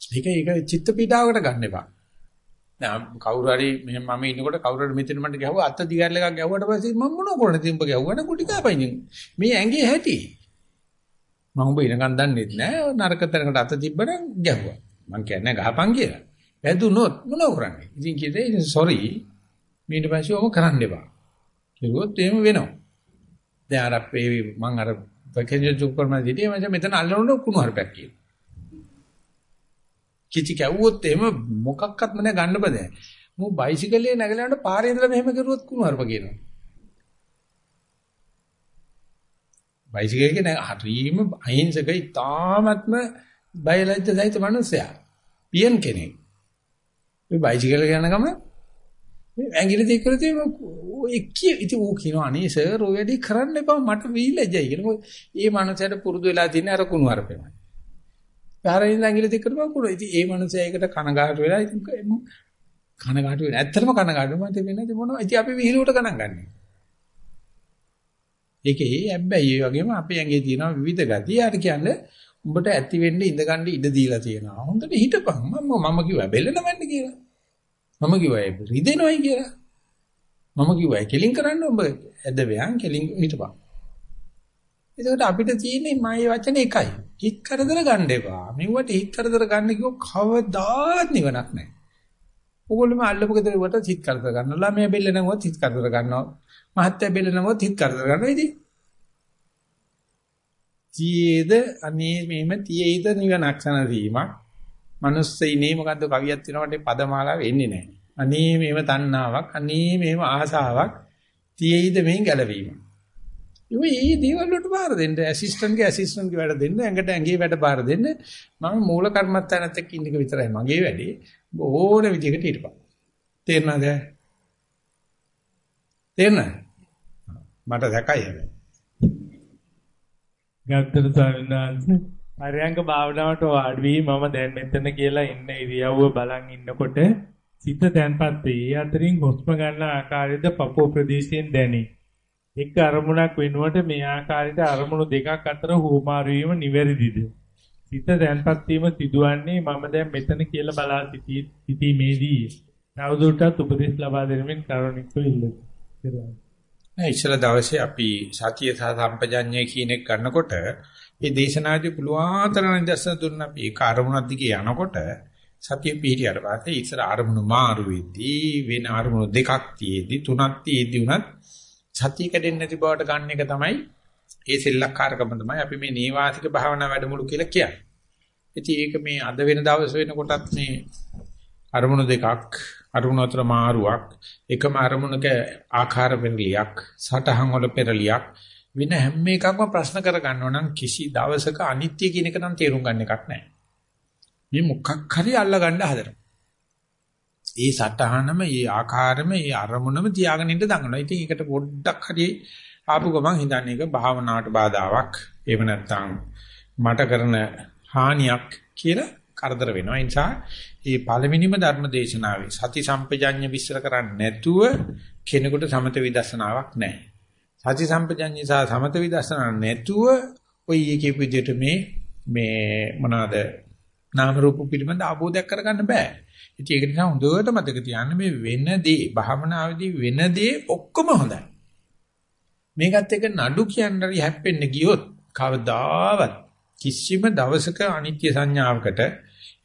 ඒක ඒක චිත්ත පීඩාවකට ගන්න එපා. දැන් කවුරු හරි මෙහෙම මම ඉන්නකොට කවුරු හරි මෙතන මට ගැහුවා අත දිගාරල එකක් ගැහුවට පස්සේ මම මොනව කරන්නේ? තිඹ ගැහුවා නේ කුටි කාපයින්. මේ ඇඟේ හැටි. මම උඹ ඉනකන් දන්නේ නැහැ නරක තැනකට අත තිබ්බනම් ගැහුවා. මං කියන්නේ ගහපන් කියලා. වැදුනොත් මොනව කරන්නේ? ඉතින් කියේ සෝරි. ඊට පස්සේ ඔම කරන්න එපා. කිව්වොත් එහෙම වෙනවා. දැන් අර අපේ මං අර වැකේජ් සුපර්මාර්කට් ගියේ මම මෙතන අල්ලනොත් කුණු හරපක් කියලා. කිචි කැවුවොත් එහෙම මොකක්වත් මම ගන්න බෑ. මෝ බයිසිකලේ නැගලා යනකොට පාරේ ඉඳලා මෙහෙම කරුවොත් කුණු හරප කියනවා. බයිසිකල් එක නෑ හරීම අහිංසක ඉතාමත්ම බයලජ්‍ය සහිත මනුස්සයා. පියන් කෙනෙක්. මේ බයිසිකල් යන ගම ඇඟිලි දෙක කරලා තියෙන ඔය කිය ඉතින් ඌ කියනවා අනේ සර් ඔය වැඩි කරන්න එපා මට වීලජ්ජයි කියලා. මොකද මේ මනුස්සයාට පුරුදු වෙලා තියෙන අර කුණු හරපෙමයි. පාරින් ඇඟිලි දෙක කරපුවා කුණු. ඉතින් මේ මනුස්සයා ඒකට කනගාටු වෙලා ඉතින් කනගාටු වෙන. ඇත්තටම කනගාටු මට වෙන්නේ මොනවා. ඉතින් අපි විහිළුවට ගණන් ගන්නවා. ඒකේ හැබැයි ඒ වගේම අපේ ඇඟේ තියෙන විවිධ ගති. යාට කියන්නේ උඹට ඇති වෙන්න ඉඳගන්න ඉඩ දීලා තියෙනවා. හොඳට හිටපන්. මම මම කිව්වා බෙල්ල නමන්න කියලා. මම කිව්වා රිදෙනවයි කියලා. මම කිව්වා කෙලින් කරන්න උඹ ඇද වෑන් කෙලින් හිටපන්. ඒකට අපිට තියෙන්නේ මායේ වචන එකයි. හිත කරදර ගන්න එපා. මෙව්වට හිත කරදර ගන්න කිව්ව කවදාවත් නිවනක් නැහැ. ඕගොල්ලෝම අල්ලපු ගෙදර වට හිත කරදර ගන්නවා. ළමයා බෙල්ල නමුත් හිත කරදර ගන්නවා. මහත්තයා බෙල්ල නමුත් හිත කරදර ගන්නවා. ඉතින් තියේද අනේ මේම තියේද නිවනක් සනදීමක්. මනුස්සයිනේ මොකද්ද කවියක් තියෙනකොට පදමාලාව එන්නේ නැහැ. අනේ මේව තණ්හාවක්. අනේ මේව ආසාවක්. තියේද මේ ගැලවීම. ඒ දේවල් වලට බාර දෙන්න ඇසිස්ටන්ට්ගේ ඇසිස්ටන්ට්ගේ වැඩ දෙන්න ඇඟට ඇඟේ වැඩ බාර දෙන්න මම මූල කර්මත්තානත් එක්ක ඉන්න එක විතරයි මගේ වැඩේ ඕන විදිහකට හිටපන් තේරෙනවද තේරෙනවද මට දැකයි හැබැයි ගත්තර ස්වාමීන් වහන්සේ පරයන්ක භාවනාවට වාඩි වී මම දැන් මෙතන කියලා ඉන්න ඉරියව්ව බලන් ඉන්නකොට සිත තැන්පත් වේ. ඒ අතරින් හුස්ම ගන්න ආකාරයද පපුව ප්‍රදේශයෙන් දැනේ. එක අරමුණක් වෙනුවට මේ ආකාරයට අරමුණු දෙකක් අතර හුමාරු වීම නිවැරදිද? සිත දැන්පත් වීම සිදුවන්නේ මම දැන් මෙතන කියලා බලා සිටීමේදී. නවදුරටත් උපදෙස් ලබා දෙනමින් කරුණිකව ඉල්ලනවා. නෑ ඉස්සලා දවසේ අපි සතිය සහ සම්පජඤ්ඤය කියන එක ගන්නකොට මේ දේශනාදී පුළුවන් තරම් නිදර්ශන දුන්න අපි ඒක අරමුණක් දිගේ යනකොට සතිය පිහිටියට පස්සේ ඉස්සර අරමුණු මාරු වෙද්දී වෙන අරමුණු දෙකක් තියේදී තුනක් තියේදී උනත් සතිය කැඩෙන්නේ නැති බවට ගන්න එක තමයි ඒ සෙල්ලක්කාරකම තමයි අපි මේ නීවාසික භාවනා වැඩමුළු කියලා කියන්නේ. ඉතින් ඒක මේ අද වෙන දවස් වෙනකොටත් මේ අරමුණු දෙකක් අරමුණු අතර මාරුවක් එකම අරමුණක ආකාර පෙරලියක් සටහන් වල පෙරලියක් වෙන හැම එකක්ම ප්‍රශ්න කර ගන්නව නම් කිසි දවසක අනිත්‍ය කියන එක නම් තේරුම් ගන්න එකක් නැහැ. මේ මොකක් හරි අල්ල ගන්න හදනවා. ඒ සටහනම, ඒ ආකාරම, ඒ අරමුණම තියාගෙන ඉන්න දඟනවා. ඉතින් ඒකට පොඩ්ඩක් හරි ආපු ගමන් හිතන්නේ ඒක භාවනාවට බාධාවක්. එහෙම නැත්නම් මට කරන හානියක් කියලා කරදර වෙනවා. ඒ නිසා මේ පළවෙනිම ධර්ම දේශනාවේ සති සම්පජඤ්ඤ විස්තර කරන්නේ නැතුව කෙනෙකුට සමත විදර්ශනාවක් නැහැ. සති සම්පජඤ්ඤ සහ සමත විදර්ශනා නැතුව ඔය එකේ විදිහට මේ මේ මොනවාද නාම රූප පිළිබඳ අවබෝධයක් කරගන්න බෑ. ඉතින් ඒක නිසා හොඳට මතක තියාගන්න මේ වෙන දේ භාවනාවේදී වෙන දේ ඔක්කොම හොඳයි. මේකත් එක නඩු කියන්නරි හැප්පෙන්න ගියොත් කවදාවත් කිසිම දවසක අනිත්‍ය සංඥාවකට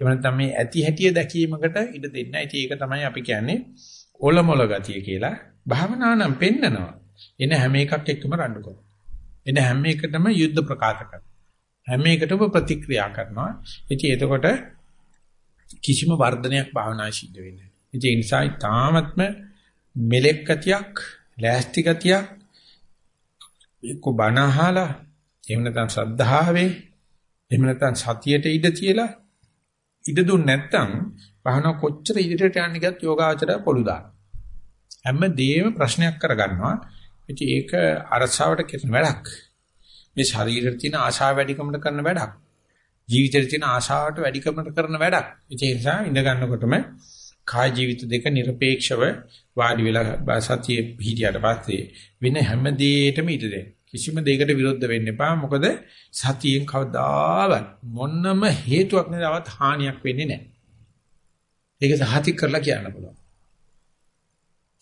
එහෙම නැත්නම් මේ ඇති හැටිය දැකීමකට ඉඩ දෙන්නේ නැහැ. ඒක තමයි අපි කියන්නේ ඔලොමොල ගතිය කියලා. භාවනා නම් පෙන්නනවා. එන හැම එකක් එක්කම රණ්ඩු කරනවා. එන හැම එකටම යුද්ධ ප්‍රකාශ කරනවා. හැම එකටම ප්‍රතික්‍රියා කරනවා. ඉතින් එතකොට කිසිම වර්ධනයක් භාවනායි සිද්ධ වෙන්නේ නැහැ. ඒ නිසා තාමත්ම මෙලෙක් ගතියක්, ලෑස්ති ගතියක් එක්ක බනහලා එහෙම නැත්නම් ශ්‍රද්ධාවේ එහෙම නැත්නම් සතියට ඉඩ තියලා ඉඩ දුන්නේ නැත්නම් භාවනා කොච්චර ඉදිරියට යන්න ගියත් යෝගාචරය පොළු දාන. හැමදේම ප්‍රශ්නයක් කරගන්නවා. ඉතින් ඒක අරසාවට කරන වැඩක්. මේ ශරීරයේ තියෙන ආශාව වැඩිකමට කරන වැඩක්. ජීවිතයේ තියෙන ආශාවට වැඩිකමට කරන වැඩක්. ඉතින් ඒ නිසා ඉඳ ගන්නකොටම කාය ජීවිත දෙක নিরপেক্ষව වාඩි වෙලා සතියේ පිහිටියට පස්සේ වෙන හැම දෙයකටම ඉඩ දෙන්න. කිසිම දෙයකට විරුද්ධ වෙන්න එපා. මොකද සතියෙන් කවදාවත් මොන්නම හේතුවක් නැදවත් හානියක් වෙන්නේ නැහැ. ඒක සහතික කරලා කියන්න පුළුවන්.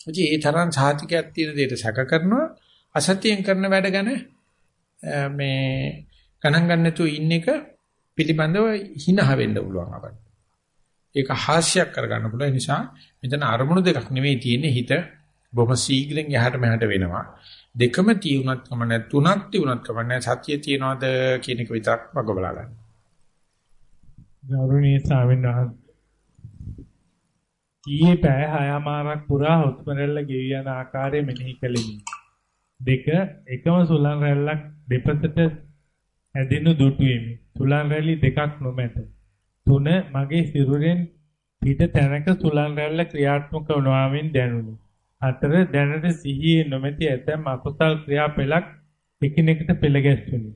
ඉතින් ඒ තරම් සහතිකයක් තියෙන දෙයට සැක කරනවා අසතියෙන් කරන වැඩ ගැන මේ ගණන් ගන්න නැතුව ඉන්න එක පිළිබඳව හිනහ වෙන්න පුළුවන් අපට. ඒක හාස්‍යයක් කරගන්න පුළුවන් නිසා මෙතන අරමුණු දෙකක් නෙවෙයි තියෙන්නේ හිත බොහොම ශීඝ්‍රයෙන් යහට මෙහාට වෙනවා. දෙකම තියුණත් කම නැත් තුනක් තියුණත් කම නැත් සත්‍ය තියනවාද කියන එක විතරක් වග බලා ගන්න. ගෞරවනීය ස්වාමීන් වහන්සේ ඊයේ පැය හයමාරක් පුරා හුස්ම රැල්ල ගෙවි යන ආකාරය මෙනෙහි කළෙමි. දෙක එකම සුලං රැල්ලක් දෙපසට ඇදෙනු දුටුවෙමි. සුලං රැලි දෙකක් නොමැත. තුන මගේ සිරුරෙන් පිට තැනක සුලං රැල්ල ක්‍රියාත්මක වනවාමින් දැනුනි. හතර දැනට සිහියේ නොමැති ඇතැම් අකුසල් ක්‍රියා පෙළක් එකිනෙකට පෙළ ගැස්තුනි.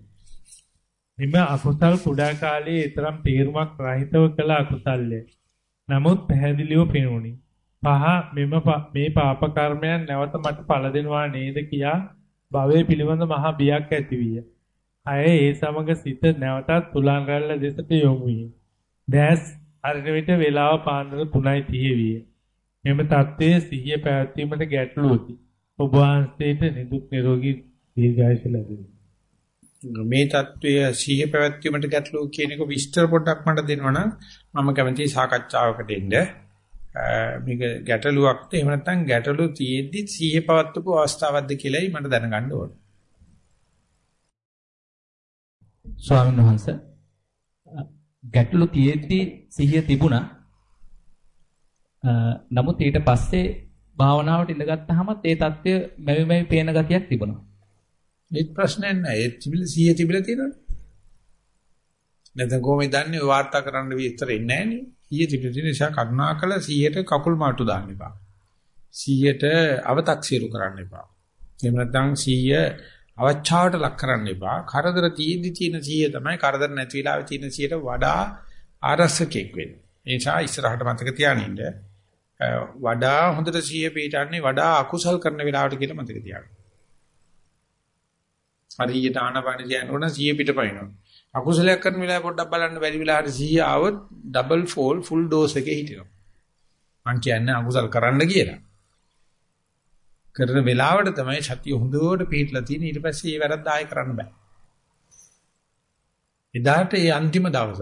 එම අකුසල් කුඩා කාලයේ ඊතරම් තීරුමක් රහිතව කළ අකුසල්ය. නමුත් පැහැදිලිව පෙනුනි. පහ මෙම මේ පාප කර්මයන් නැවත මට පළ දෙනවා නේද කියා භවයේ පිළිබඳ මහා බියක් ඇති විය. අය ඒ සමග සිත නැවතත් තුලන් රැල්ල දෙසට යොමු විය. දැස් අරින විට වේලාව පාන්දර 3:30 විය. මෙම தત્ත්වයේ සිහිය පැවැත්වීමට ගැටලුවකි. ඔබ වහන්සේට නිදුක් නිරෝගී දීර්ඝායුෂ ලැබේවා. මේ தત્ත්වය සිහිය පැවැත්වීමට ගැටලුව කියන එක විස්තර පොඩ්ඩක් මට දෙනවනම් මම කැමතියි සාකච්ඡාවකට එන්න. මේක ගැටලුවක්ද එහෙම නැත්නම් ගැටලු තියෙද්දි සිහිය පවත්වපු අවස්ථාවක්ද කියලායි මට දැනගන්න ඕන. ස්වාමීන් වහන්සේ ගැටලු තියෙද්දි සිහිය තිබුණා නමුත් ඊට පස්සේ භාවනාවට ඉඳගත්තාම ඒ தත්ත්වය මැවි මැවි පේන ගතියක් තිබුණා. ඒත් ප්‍රශ්නයක් නැහැ. ඒ තිබිලා සිහිය තිබිලා තියෙනවනේ. නැත්නම් කොහොමද දන්නේ වාර්තා කරන්න විස්තර ඉන්නේ නැහනේ. සිහිය තිබිලා තියෙන නිසා කරුණාකර සිහියට කකුල් මාට්ටු දාන්න එපා. සිහියට අව탁සිරු කරන්න එපා. එහෙම නැත්නම් සිහිය අවචාවට ලක් කරන්න එපා. කරදර තියෙද්දි තියෙන සිහිය තමයි කරදර නැති වෙලාවේ තියෙන සිහියට වඩා ආරස්සකෙක් වෙන්නේ. ඒ නිසා ඉස්සරහට මතක තියාගන්න. වඩා හොඳට සිහිය පිටන්නේ වඩා අකුසල් කරන වෙලාවට කියලා මතක තියාගන්න. හරියට ආනපාන කියනකොට සිහිය පිටපයින්නවා. අකුසලයක් කරන වෙලාව පොඩ්ඩක් බලන්න බැරි වෙලාවට සිහිය ආවොත් ඩබල් ෆෝල් ෆුල් ඩෝස් එකේ හිටිනවා. මං කියන්නේ අකුසල් කරන්න කියලා. කරන වෙලාවට තමයි සතිය හොඳට පිටලා තියෙන ඊට පස්සේ ඒ වැරද්ද ආයෙ කරන්න බෑ. එදාට ඒ අන්තිම දවස.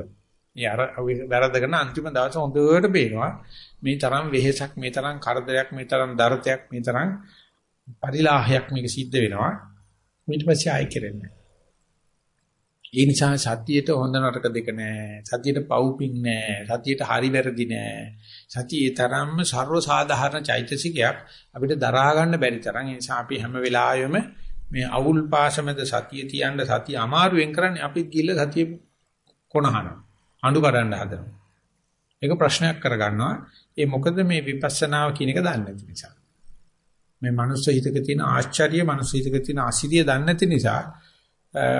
ඒ අර වැරද්ද කරන අන්තිම දවස හොඳට පේනවා මේ තරම් වෙහෙසක් මේ තරම් කරදරයක් මේ තරම් දරතයක් මේ තරම් පරිලාහයක් මේක සිද්ධ වෙනවා. ඊට පස්සේ ආයෙ කරන්නේ. ඒ නිසා සතියේට හොඳ නරක දෙක නැහැ. සතියේට පව්පින් නැහැ. සතියේට හරි වැරදි නැහැ. සතියේ තරම්ම ਸਰව සාධාරණ චෛතසිකයක් අපිට දරා ගන්න බැරි තරම්. ඒ නිසා අපි හැම වෙලාවෙම මේ අවුල් පාසමෙද සතිය තියන්න සතිය අමාරුවෙන් කරන්නේ අපි ගිල්ල සතිය කොනහන. අඬු කඩන්න හදනවා. ඒක ප්‍රශ්නයක් කරගන්නවා. ඒ මොකද මේ විපස්සනාව කියන එක දන්නේ නැති නිසා. මේ මනුස්ස හිතක තියෙන ආශ්චර්ය, මනුස්ස හිතක තියෙන අසිරිය දන්නේ නැති නිසා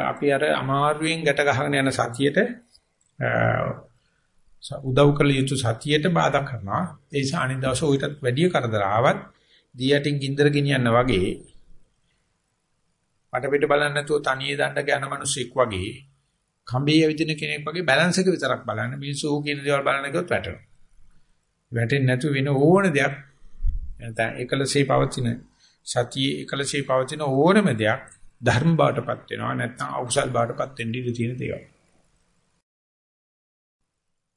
අපි අර අමාරුවෙන් ගැට ගහගෙන යන සතියට උදව් කළ යුතු සතියට බාධා කරනවා. ඒ නිසා අනිත් දවසේ ඌටත් වැඩි කරදර ආවත් දියටින් ගින්දර ගෙනියන්න වගේ මට පිට බලන්න නැතුව තනියේ දණ්ඩ යන මිනිස්සෙක් වගේ කම්බියේ විදින කෙනෙක් වගේ බැලන්ස් එක විතරක් බලන්න මිනිස්සු කියන දේවල් බලන්න ගියොත් වැටෙනවා. වැටෙන්නේ නැතුව වෙන ඕන දෙයක්. නැත්නම් එකලසේ පවතින සතියේ එකලසේ පවතින ඕනම දෙයක් ධර්ම බාටපත් වෙනවා. නැත්නම් අකුසල් බාටපත් වෙන්න ඉඩ තියෙන දේවල්.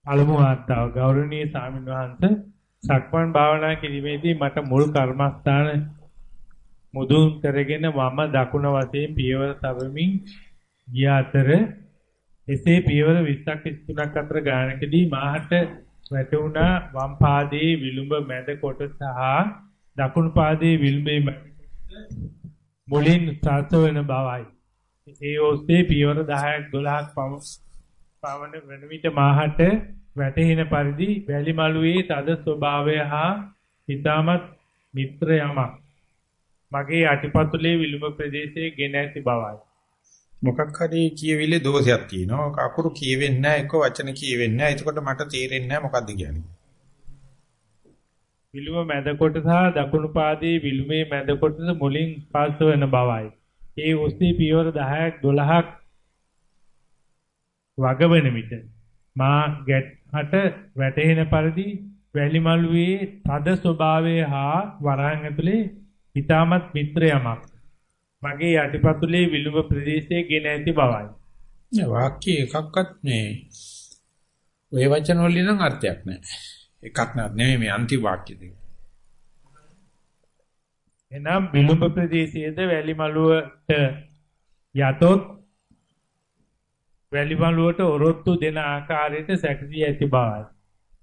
පළමු වාර්තාව. ගෞරවනීය ස්වාමීන් වහන්සේ සක්මන් භාවනා කිරීමේදී මට මුල් කර්මස්ථාන මුදුන් කරගෙන වම දකුණ වශයෙන් පියවර තබමින් ගිය අතර එසේ පියවර 20ක් 23ක් අතර ගානකදී මාහට වැටුණා වම් පාදයේ විලුඹ මැද කොටස සහ දකුණු පාදයේ විලුඹේ මුලින් සාර්ථ වෙන බවයි. ඒ ඔස්සේ පියවර 10ක් 12ක් පවන වෙන විට මාහට වැටෙන පරිදි වැලි මළුවේ තද ස්වභාවය හා හිතාමත් මිත්‍ර යමක් මගේ යටිපතුලේ විලුඹ ප්‍රදේශයේ ගෙන ඇති බවයි. මොකක් හරි කියවිලේ දෝෂයක් තියෙනවා. අකුරු කියවෙන්නේ නැහැ, එක වචන කියවෙන්නේ නැහැ. එතකොට මට තේරෙන්නේ නැහැ මොකද්ද කියන්නේ. විලුම මැද කොටස සහ දකුණු පාදයේ විලුමේ මැද කොටස මුලින් ස්පර්ශ වෙන බවයි. ඒ ඔස්සේ පියවර 10ක් 12ක් වගවන විට මා ගැටහට වැටෙන පරිදි වැලි මළුවේ තද ස්වභාවය හා වරහන් ඇතුලේ ඊටමත් මිත්‍ර යමක් මගේ යටිපතුලේ විලුඹ ප්‍රදේශයේ ගෙන ඇති බවයි. වාක්‍ය එකක්වත් මේ ඔය වචන වලින් නම් අර්ථයක් නෑ. එකක් නෙමෙයි මේ අන්තිම වාක්‍ය දෙක. එනම් විලුඹ ප්‍රදේශයේද වැලි මළුවට යතොත් වැලි මළුවට ඔරොත්තු දෙන ආකාරයට සැකසී ඇති බවයි.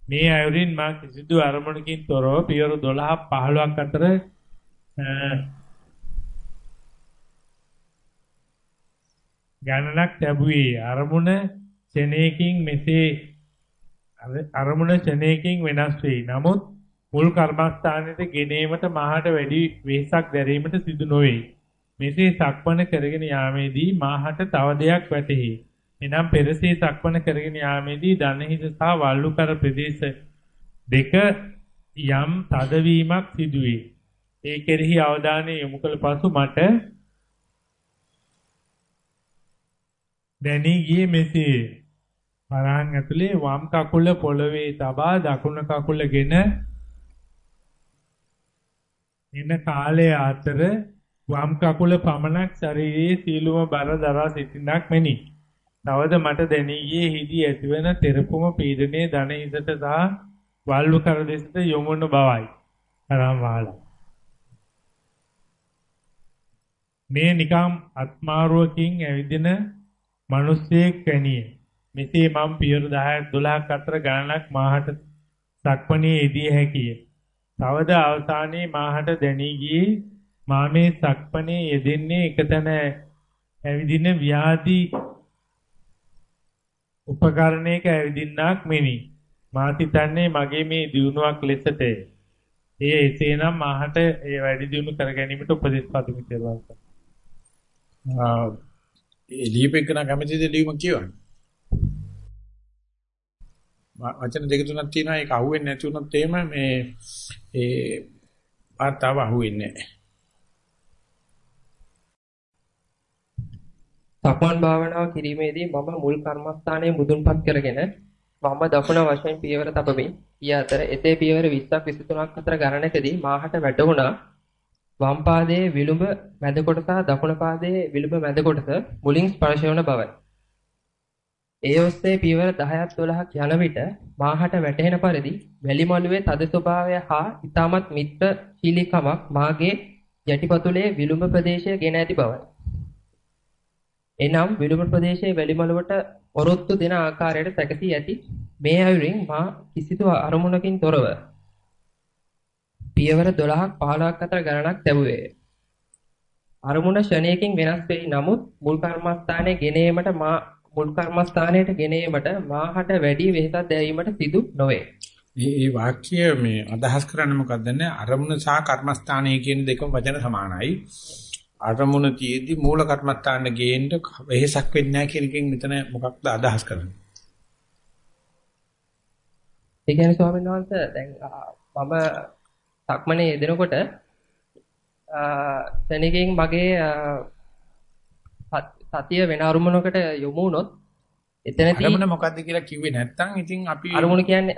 මේ අයුරින් මා කිසිදු අරමුණකින් තොරව පියවර 12 15ක් අතර ගණනක් ලැබුවේ අරමුණ ක්ෂණයකින් මෙසේ අරමුණ ක්ෂණයකින් වෙනස් වෙයි. නමුත් මුල් කර්මස්ථානයේ ගෙනීමට මාහට වැඩි වෙහසක් දැරීමට සිදු නොවේ. මෙසේ සක්මන කරගෙන යාමේදී මාහට තව දෙයක් වැටහි. එනම් පෙරසේ සක්මන කරගෙන යාමේදී දනහිත සහ වල්ලුකර ප්‍රදේශ දෙක යම් තදවීමක් සිදුවේ. ඒ කෙරෙහි අවධානය යොමු කළ පසු මට දැනී ගියේ මෙසේ වරහන් ඇතුලේ වම් කකුල පොළවේ තබා දකුණු කකුලගෙන එන කාලය අතර වම් කකුල පමණක් ශරීරයේ සීලුම බර දරා සිටිනක් මෙනි. තවද මට දැනී ගියේ හිදී ඇතිවන තෙරපුම පීඩනයේ ධන හිසට සහ වල්ලු කර දෙසට යොමුන බවයි. කරම් වහලා. මේ නිකම් අත්මාරුවකින් ඇවිදින මිනිස්සෙක් වැනිය. මෙසේ මම පියවර 10ක් 12ක් අතර ගණනක් මාහට සක්මණේ යෙදිය හැකිය. තවද අවසානයේ මාහට දැනී ගියේ මා මේ සක්මණේ යෙදෙන්නේ එකතැන ඇවිදින ව්‍යාධි උපකරණයක ඇවිදින්නක් මෙනි. මා සිතන්නේ මගේ මේ දියුණුවක් ලෙසට ඒ එසේනම් මාහට ඒ වැඩි දියුණු කර ගැනීමට උපදෙස් පදමි කියලා. ආ ඒ ලියපෙකන කැමතිද ලියුම කියවන්නේ? වචන දෙක තුනක් තියෙනවා ඒක අහුවෙන්නේ නැති වුණොත් එහෙම මේ ඒ වාර්තාව අහුවෙන්නේ නැහැ. සක්මන් භාවනාව කිරීමේදී මම මුල් කර්මස්ථානයේ මුදුන්පත් කරගෙන වම දකුණ වශයෙන් පියවර තබමි. ඊ අතර එසේ පියවර 20ක් 23ක් අතර ගණනකදී මාහට වැටහුණා වම් පාදයේ විලුඹ මැද කොටස සහ දකුණු පාදයේ විලුඹ මැද කොටස මුලින් ස්පර්ශ වන බවයි. ඒ ඔස්සේ පියවර 10ක් 12ක් යන විට මාහට වැටහෙන පරිදි වැලි මළුවේ තද ස්වභාවය හා ඊටමත් මිත්‍ර ශීලීකමක් මාගේ යටිපතුලේ විලුඹ ප්‍රදේශය ගෙන ඇති බවයි. එනම් විලුඹ ප්‍රදේශයේ වැලි මළුවට ඔරොත්තු දෙන ආකාරයට සැකසී ඇති මේ අයුරින් මා කිසිදු අරමුණකින් තොරව පියවර 12ක් 15ක් අතර ගණනක් ලැබුවේ. අරමුණ ෂණයකින් වෙනස් වෙයි නමුත් මුල් කර්මස්ථානයේ ගෙනීමට මා මුල් කර්මස්ථානයට ගෙනීමට මාහට වැඩි වෙහෙසක් දැරීමට සිදු නොවේ. මේ මේ වාක්‍ය මේ අදහස් කරන්නේ මොකක්ද නේ අරමුණ සහ කර්මස්ථානය කියන දෙකම වචන සමානයි. අරමුණ තියේදී මූල කර්මස්ථානට ගේන්න වෙහෙසක් වෙන්නේ නැහැ කියන එකෙන් මෙතන මොකක්ද අදහස් කරන්නේ? ඒ කියන්නේ ස්වාමීන් වහන්සේ දැන් මම සක්මනේ යෙදෙනකොට සෙනගින් මගේ සතිය වෙන අරමුණකට යොමු වුණොත් එතනදී අරමුණ මොකද්ද කියලා කිව්වේ නැත්නම් ඉතින් අපි අරමුණ කියන්නේ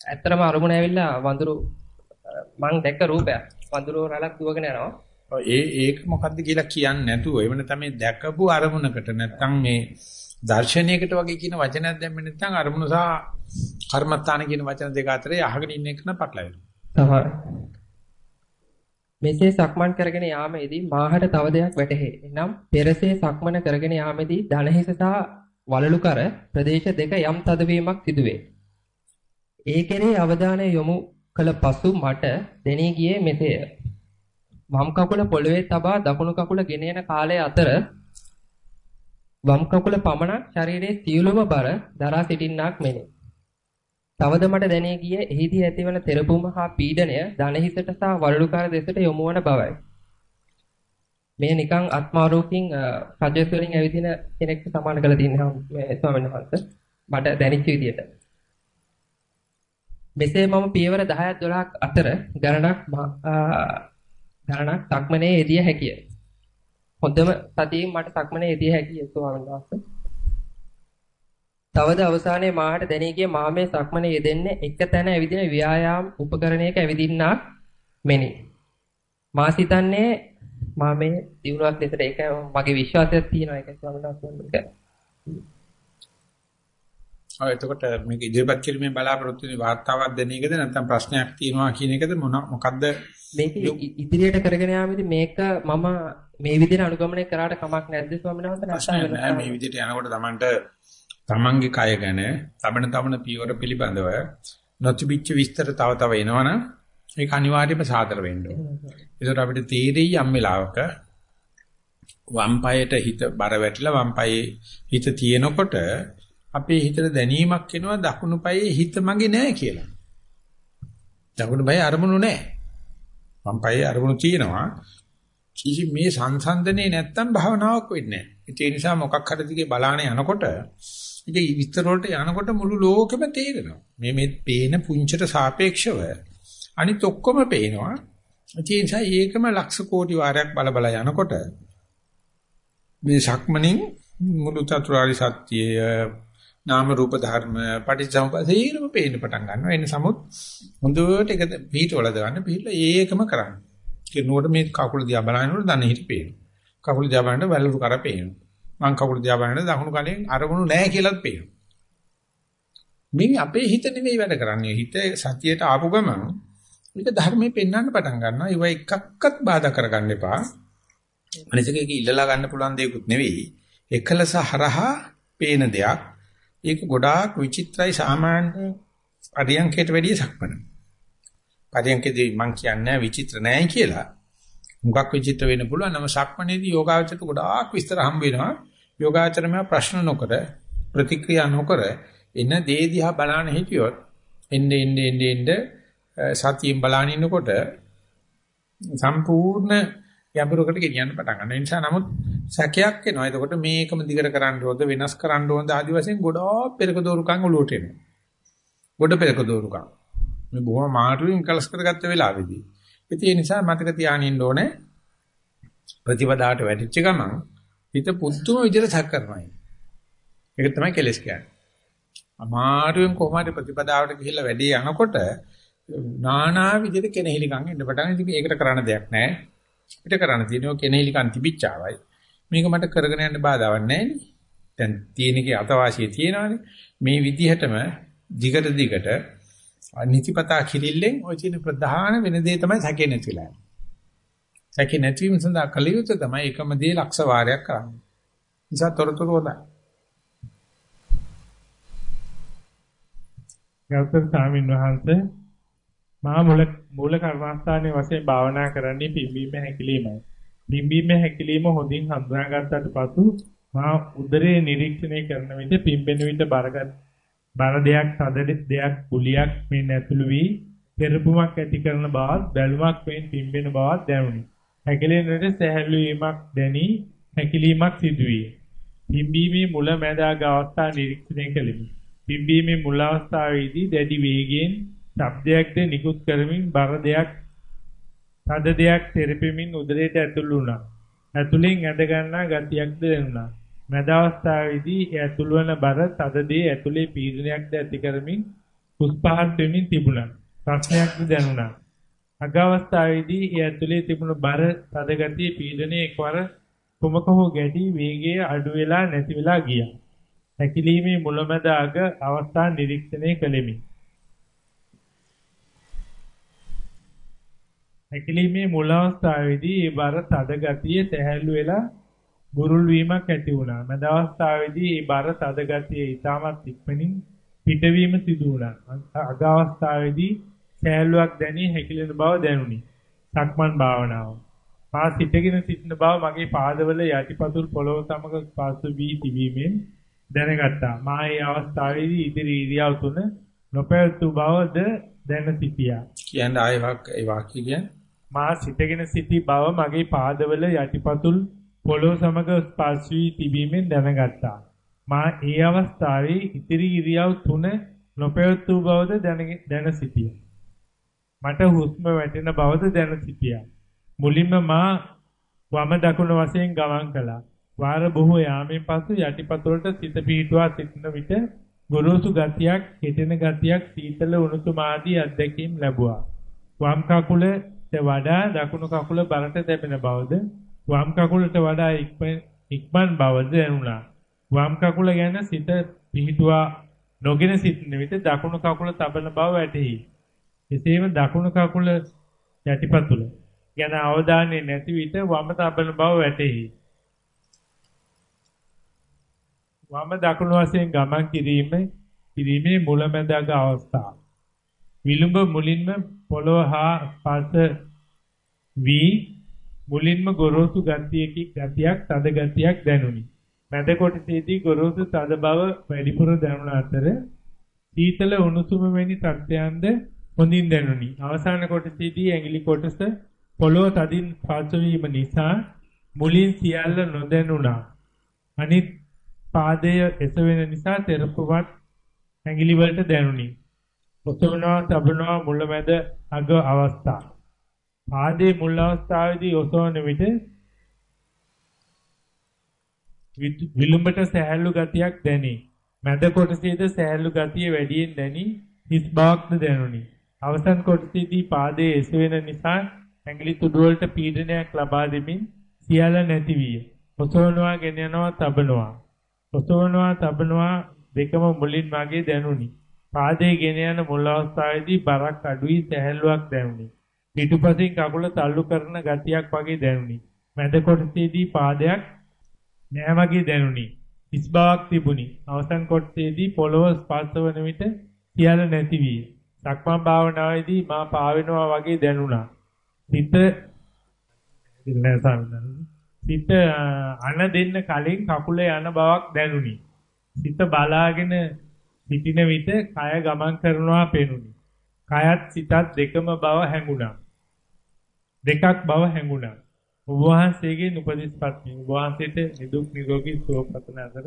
ඇත්තටම අරමුණ ඇවිල්ලා වඳුරු මං දැක්ක රූපයක්. වඳුරු රැලක් දුවගෙන යනවා. ඒ ඒක මොකද්ද කියලා කියන්නේ නැතුව එවන තමයි දැකපු අරමුණකට. නැත්නම් මේ දර්ශනයකට වගේ කියන වචනයක් දැම්මේ නැත්නම් අරමුණ සහ කර්මස්ථාන කියන වචන දෙක අතරේ අහගෙන ඉන්න එක නම් පටලැවෙනවා. මෙසේ සක්මන් කරගෙන යාමේදී මාහට තව දෙයක් වැටහේ. එනම් පෙරසේ සක්මන කරගෙන යාමේදී ධනහිස සහ වලලු කර ප්‍රදේශ දෙක යම් තදවීමක් සිදුවේ. ඒ කෙරෙහි අවධානය යොමු කළ පසු මට දැනී ගියේ මෙසේය. වම් කකුල පොළවේ තබා දකුණු කකුල ගෙන යන කාලය අතර වම් කකුල පමණක් ශරීරයේ සියලුම බර දරා සිටින්නක් මෙනි. තවද මට දැනී ගියේ එහිදී ඇතිවන තෙරපුම හා පීඩනය ධනහිසට සහ වලලුකාර දෙසට යොමු වන බවයි. මේ නිකන් ආත්මාරෝකින් රජස්වලින් ඇවිදින කෙනෙක්ට සමාන කරලා තියෙනවා මේ ස්වාමීන් වහන්සේ. මට දැනෙච්ච විදියට. මෙසේ මම පියවර 10ක් 12ක් අතර ගණනක් ගණනක් සක්මනේ යෙදිය හැකිය. හොඳම සතියෙන් මට සක්මනේ යෙදිය හැකිය ස්වාමීන් වහන්සේ. තවද අවසානයේ මාහට දැනී ගිය මා මේ සක්මනේ යෙදෙන්නේ එක තැන ඇවිදින ව්‍යායාම උපකරණයක ඇවිදින්නක් මෙනි. මා සිතන්නේ මා මේ දිනුවක් දෙකට ඒක මගේ විශ්වාසයක් තියෙනවා ඒක ස්වාමීන් වහන්සේ. ඔය එතකොට මේක ඉදිරිපත් කිරීමේ බලාපොරොත්තු වෙන වාර්තාවක් දෙන එකද නැත්නම් ප්‍රශ්නයක් තියෙනවා කියන එකද මොන මොකද්ද මේක ඉදිරියට කරගෙන යාමේදී මේක මම මේ විදිහට අනුගමනය කරාට කමක් නැද්ද ස්වාමීන් වහන්සේ නැත්නම් මේ විදිහට යනකොට Tamanට Tamanගේ කය ගැන තබන තබන පියවර පිළිබඳව නොතිබිච්ච විස්තර තව තව එනවනම් ඒක අනිවාර්යයෙන්ම සාදර වෙන්න ඕනේ. ඒකට අපිට තීරෙයි යම් වෙලාවක වම් පායට හිත බර වැටිලා වම් පායේ හිත තියෙනකොට අපේ හිතට දැනීමක් එනවා දකුණු පායේ හිත මගේ නෑ කියලා. දකුණු පායේ අරමුණු නෑ. වම් පායේ අරමුණු තියෙනවා. කිසි මේ සංසන්දනේ නැත්තම් භාවනාවක් වෙන්නේ නෑ. ඒ නිසා මොකක් හරි දිගේ බලාන යනකොට ඉතින් විස්තර වලට යනකොට මුළු ලෝකෙම තේරෙනවා. මේ මේ පේන පුංචට සාපේක්ෂව අනිත් ඔක්කොම පේනවා. ඒ නිසා ඒකම ලක්ෂ කෝටි වාරයක් බල බල යනකොට මේ සක්මණින් මුළු චතුරාර්ය සත්‍යය නාම රූප ධර්ම පටිච්චසමුප්පාදේරම පේන්න පටන් ගන්නවා. එන්න සමුත් හොඳට ඒක පිටවල දාන්න පිටලා ඒකම කරන්න. කිරනකොට මේ කකුල දිහා බලනකොට දන හිටි පේනවා. කකුල දිහා බලනකොට වැලුරු කර පේනවා. මං කකුල දිහා බලනකොට දකුණු කලෙන් අරමුණු නැහැ කියලාත් පේනවා. මේ අපේ හිත නෙමෙයි වැඩ කරන්නේ. හිත සතියට ආපු ගමන් මේක ධර්මයේ පෙන්වන්න පටන් ගන්නවා. ඒවා එකක්වත් බාධා කරගන්න එපා. අනිසකේක ඉල්ලලා ගන්න පුළුවන් දෙයක්වත් නෙවෙයි. එකලස හරහා පේන දෙයක්. ඒක ගොඩාක් විචිත්‍රයි සාමාන්‍ය අරියංකයට වැඩිය සක්මන. පරියංකේදී මං කියන්නේ විචිත්‍ර නෑ කියලා. මුගක් විචිත්‍ර වෙන්න පුළුවන්. නම සක්මනේදී යෝගාවචරයට ගොඩාක් විස්තර හම්බ වෙනවා. යෝගාචරම ප්‍රශ්න නොකර ප්‍රතික්‍රියා නොකර එන දේ දිහා බලන හිටියොත් එන්නේ එන්නේ එන්නේ එන්නේ සතියෙන් බලන ඉන්නකොට සම්පූර්ණ යඹුරකට ගෙනියන්න පටන් ගන්නවා. ඒ නිසා නමුත් සැකයක් එනවා. එතකොට මේකම දිගට කරන්න ඕනද වෙනස් කරන්න ඕනද ආදි වශයෙන් ගොඩාක් පෙරක දෝරුකම් ඔලුවට එනවා. ගොඩ පෙරක දෝරුකම්. මේ බොහොම මාටුවෙන් කලස් කරගත්ත වෙලාවේදී. ඉතින් ඒ නිසා මතක තියාගෙන ඉන්න ඕනේ ප්‍රතිපදාවට වැටිච්ච ගමන් හිත පුදුම විදිහට සැක කරනවා. ඒක තමයි කෙලස් කියන්නේ. අමාරුවෙන් කොහොමද ප්‍රතිපදාවට ගිහිල්ලා වැඩේ යනකොට නානා විදිහට කෙනෙහිලිකම් එන්න පටන් ඉතින් ඒකට කරන්න දෙයක් නැහැ. පිට කරන්න තියෙනවා කෙනෙහිලිකම් තිබිච්චාවයි. මේක මට කරගෙන යන්න බාධාවක් නැහැ දැන් තියෙනකේ අතවාසිය තියෙනවානේ. මේ විදිහටම දිගට දිගට නිතිපතා කිරිල්ලෙන් ওই තියෙන ප්‍රධාන වෙන දේ තමයි සැකේ නැතිලා. සැකේ නැතිවීම සඳහා කලියුත් තමයි එකම දේ ලක්ෂ වාරයක් කරන්නේ. නිසා තොරතුරු හොදයි. ගෞතම ස්වාමීන් වහන්සේ මා මුල මූල කර්මස්ථානයේ වශයෙන් භාවනා කරන්නේ පිම්බීම හැකිලීමයි. පිම්බීම හැකිලීම හොඳින් හඳුනාගත්තට පසු මා උදරයේ නිරීක්ෂණය කරන විට පිම්බෙන විට බරගත් බර දෙයක් තද දෙයක් කුලියක් මේ නැතුළු වී පෙරපුමක් ඇති කරන බවත් බැලුමක් මෙන් පිම්බෙන බවත් දැනුනි. හැකිලෙන විට සැහැල්ලු වීමක් දැනි හැකිලීමක් සිදුවේ. පිම්බීමේ මුල මැද අග අවස්ථා නිරීක්ෂණය කළෙමි. පිම්බීමේ මුල් අවස්ථාවේදී දැඩි වේගයෙන් ශබ්දයක්ද නිකුත් කරමින් බර දෙයක් තද දෙයක් තෙරපෙමින් උදරයට ඇතුල් වුණා. ඇතුලෙන් ඇද ගන්නා ගතියක්ද දැනුණා. මැද අවස්ථාවේදී ඒ ඇතුල් වන බර තද දේ ඇතුලේ පීඩනයක්ද ඇති කරමින් කුස්පහත් වෙමින් තිබුණා. ප්‍රශ්නයක්ද දැනුණා. අග අවස්ථාවේදී ඒ ඇතුලේ තිබුණු බර තද ගතිය පීඩනයේ එකවර කුමක හෝ ගැටි වේගය අඩු වෙලා නැති වෙලා ගියා. හැකිලීමේ මුලමැද අග අවස්ථා නිරීක්ෂණය කළෙමි. හැකිලීමේ මුල අවස්ථාවේදී ඒ බර තද ගතිය සැහැල්ලු වෙලා බුරුල් වීමක් ඇති වුණා. මැද අවස්ථාවේදී ඒ බර තද ගතිය ඊටමත් ඉක්මනින් පිටවීම සිදු වුණා. අග අවස්ථාවේදී සැහැල්ලුවක් දැනී හැකිලෙන බව දැනුනි. සක්මන් භාවනාව. මා සිටගෙන සිටින බව මගේ පාදවල යටිපතුල් පොළොව සමග ස්පර්ශ වී තිබීමෙන් දැනගත්තා. මා ඒ අවස්ථාවේදී ඉදිරි ඉරියව් තුන නොපැවතු බවද දැන සිටියා. කියන්නේ ආයෙ ඒ වාක්‍ය කියන්නේ මා සිටගෙන සිටි බව මගේ පාදවල යටිපතුල් පොළොව සමග ස්පර්ශ වී තිබීමෙන් දැනගත්තා. මා ඒ අවස්ථාවේ ඉතිරි ඉරියව් තුන නොපැවතු බවද දැන සිටියා. මට හුස්ම වැටෙන බවද දැන සිටියා. මුලින්ම මා වම දකුණ වශයෙන් ගමන් කළා. වාර බොහෝ යාමෙන් පසු යටිපතුලට සිත පිහිටුවා සිටින විට ගොරෝසු ගතියක්, හිතෙන ගතියක්, සීතල උණුසුම ආදී අත්දැකීම් ලැබුවා. වම් කකුලට වඩා දකුණු කකුල බරට දැපෙන බවද, වම් කකුලට වඩා ඉක්මන් බවද දැනුණා. වම් කකුල ගැන සිත පිහිටුවා නොගෙන සිටින විට දකුණු කකුල තබන බව වැටහි. එසේම දකුණු කකුල යටිපතුල ගැන අවධානය නැති විට වම තබන බව වැටහි. වම දකුණු වශයෙන් ගමන් කිරීම කිරීමේ මුලැමැදක අවස්ථාව. විලුඹ මුලින්ම පොළොව හා ස්පර්ශ වී මුලින්ම ගොරෝසු ගතියකින් ගතියක් තද ගතියක් දැනුනි. මැද කොටසේදී ගොරෝසු තද බව වැඩිපුර දැනුන අතර සීතල උණුසුම වැනි තත්ත්වයන්ද හොඳින් දැනුනි. අවසාන කොටසේදී ඇඟිලි කොටස පොළොව තදින් ස්පර්ශ වීම නිසා මුලින් සියල්ල නොදැනුණා. අනිත් පාදය එසවෙන නිසා තෙරපුවත් ඇඟිලි වලට දැනුනි. ඔසවනවා තබනවා මුලමැද අග අවස්ථා. පාදයේ මුල් අවස්ථාවේදී ඔසවන විට විලුඹට සහැල්ලු ගතියක් දැනේ. මැද කොටසේද සහැල්ලු ගතිය වැඩියෙන් දැනි හිස් බවක්ද දැනුනි. අවසන් කොටසේදී පාදයේ එසවෙන නිසා ඇඟිලි තුඩු වලට පීඩනයක් ලබා දෙමින් සියල්ල නැති විය. ඔසවනවා ගෙන යනවා තබනවා. ඔසවනවා තබනවා දෙකම මුලින් මගේ දැනුනි. පාදයේ ගෙන යන මුල් අවස්ථාවේදී බරක් අඩුයි සැහැල්ලුවක් දැනුනි. පිටුපසින් කකුල තල්ලු කරන ගතියක් වගේ දැනුනි. මැද කොටසේදී පාදයක් නෑ වගේ දැනුනි. හිස් බවක් තිබුණි. අවසන් කොටසේදී පොළව ස්පර්ශ වන විට සියල්ල නැති විය. සක්මන් භාවනාවේදී මා පාවෙනවා වගේ දැනුණා. සිත සිත අන දෙන්න කලින් කකුලේ යන බවක් දැනුනි. සිත බලාගෙන සිටින විට කය ගමන් කරනවා පෙනුනි. කයත් සිතත් දෙකම බව හැඟුණා. දෙකක් බව හැඟුණා. ඔබ වහන්සේගේ උපදෙස් පත්මි. ඔබ වහන්සේට නිදුක් නිරෝගී සුව පතන අතර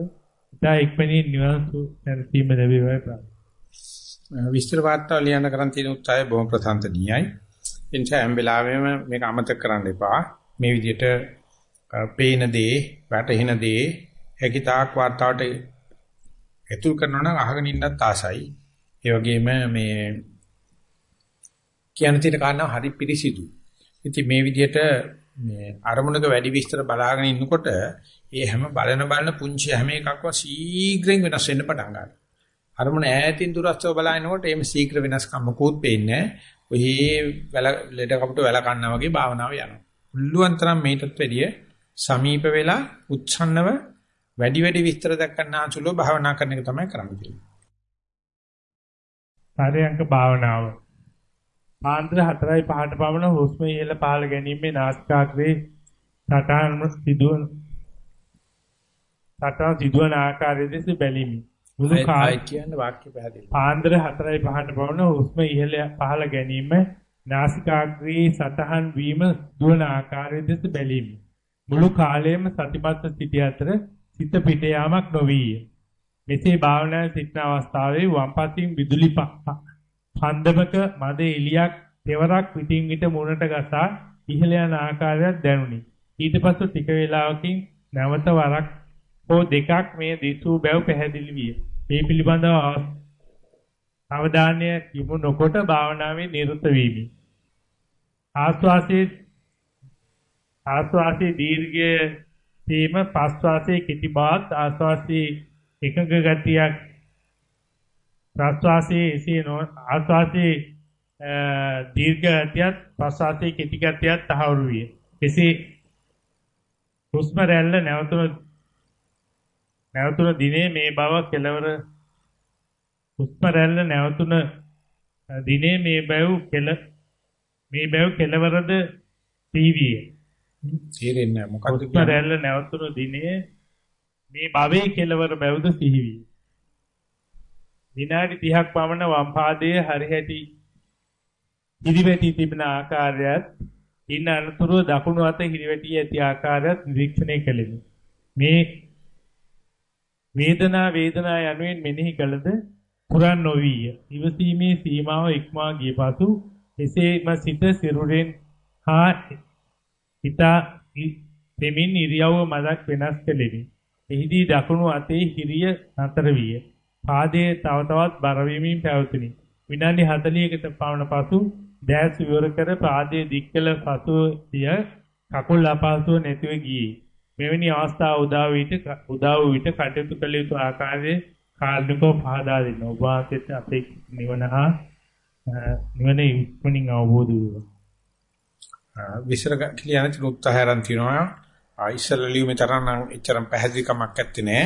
ඉතා ඉක්මනින් නිවන් සුව සැනසීම ලැබේවායි ප්‍රාර්ථනා. විස්තර වාර්තා ලියන්න කරන් තියෙන උත්සාහය බොහොම ප්‍රසන්නණීයයි. එනිසා හැම වෙලාවෙම මේක අමතක කරන්න එපා. මේ විදිහට පේන දේ, වැටහෙන දේ හැකිතාක් වාර්තාවට ඇතුල් කරනවා නම් අහගෙන ඉන්නත් ආසයි. ඒ වගේම මේ කියන තියෙන කාරණා හරි පිරිසිදු. ඉතින් මේ විදිහට මේ අරමුණක වැඩි විස්තර බලාගෙන ඉන්නකොට ඒ හැම බලන බලන පුංචි හැම එකක්ම ශීඝ්‍රයෙන් වෙනස් වෙන්න පටන් ගන්නවා. අරමුණ ඈතින් දුරස්තව බලනකොට එimhe ශීඝ්‍ර වෙනස්කම් මොකුත් පේන්නේ නැහැ. ඔහි වැල ලෙඩ කපුට වැල කන්නා වගේ භාවනාව යනවා. පුළුවන් තරම් මේකටත් වැඩිය සමීප වෙලා උච්ඡන්නව වැඩි වැඩි විස්තර දක්වන්න ආසුලෝ භාවනා කරන එක තමයි කරන්න තියෙන්නේ. පරයන්ක භාවනාව. පාන්දර 4යි 5ට පමණ හුස්ම ඉහළ පහළ ගැනීමේ නාසිකාග්‍රේ සටහන් සිදුවන සටහන් සිදුවන ආකාරය දෙස බැලීමි. මුළු කාය කියන්නේ වාක්‍ය පැහැදිලි. පාන්දර 4යි 5ට පමණ හුස්ම ඉහළ පහළ ගැනීම නාසිකාග්‍රේ සටහන් වීම දුවන ආකාරය දෙස බැලීමි. මුළු කාලයම සතිපත්ත සිටි අතර සිත පිට යාමක් නොවිය. මෙසේ භාවනාවේ සිටින අවස්ථාවේ වම් පසින් විදුලි පන්දමක මද එලියක් තෙවරක් පිටින් විට මුණට ගසා ඉහළ යන ආකාරයක් දැනුනි. ඊට පසු ටික වේලාවකින් නැවත වරක් හෝ දෙකක් මේ දිසූ බැව් පැහැදිලි විය. මේ පිළිබඳව අවධානය යොමු නොකොට භාවනාවේ නිරත වීමි. ආස්වාසේ ආස්වාසේ දීර්ඝ තේම පස්වාසේ කෙටි බවත් ආස්වාසේ එකඟ ගතියක් ප්‍රස්වාසයේ එසේ ආස්වාසයේ දීර්ඝ ගතියත් ප්‍රස්වාසයේ කෙටි ගතියත් තහවුරු විය. එසේ හුස්ම රැල්ල නැවතුන නැවතුන දිනේ මේ බව කෙලවර හුස්ම රැල්ල නැවතුන දිනේ මේ බව කෙල මේ බව කෙලවරද තීවිය. තේරෙන්නේ මොකක්ද හුස්ම රැල්ල නැවතුන දිනේ මේ භවයේ කෙලවර බැවුද සිහිවිය. විනාඩි 30ක් පමණ වම් පාදයේ හරිහැටි හිරිවැටි තිබෙන ආකාරයත් ඉන්න අනතුරුව දකුණු අත හිරිවැටි ඇති ආකාරයත් නිරීක්ෂණය කළෙමි. මේ වේදනා වේදනා යනුවෙන් මෙනෙහි කළද පුරන් නොවිය. ඉවසීමේ සීමාව ඉක්මවා ගිය පසු එසේම සිත සිරුරෙන් හා හිතා දෙමින් ඉරියව්ව මදක් වෙනස් කෙලෙමි. එහිදී දකුණු අතේ හිරිය නතර විය. පාදයේ තව තවත් බර වීමින් පැවතුණි. විනාඩි 40කට පමණ පසු දැස් විවර කර පාදයේ දික්කල පසුය කකුල් අපහසුව නැතිව ගියේ. මෙවැනි අවස්ථා උදා විට උදා වූ විට කටයුතු කළ යුතු ආකාරයේ කාර්මිකව පහදා දෙන්න. ඔබ වහන්සේට අපේ නිවන හා නිවන ඉක්මනින් අවබෝධ වේවා. විසර කියන උත්සාහය අරන් තිනවා. ඉස්සරලියුමේ තරම් එච්චරම් පැහැදිලිකමක් නැත්තේ නෑ.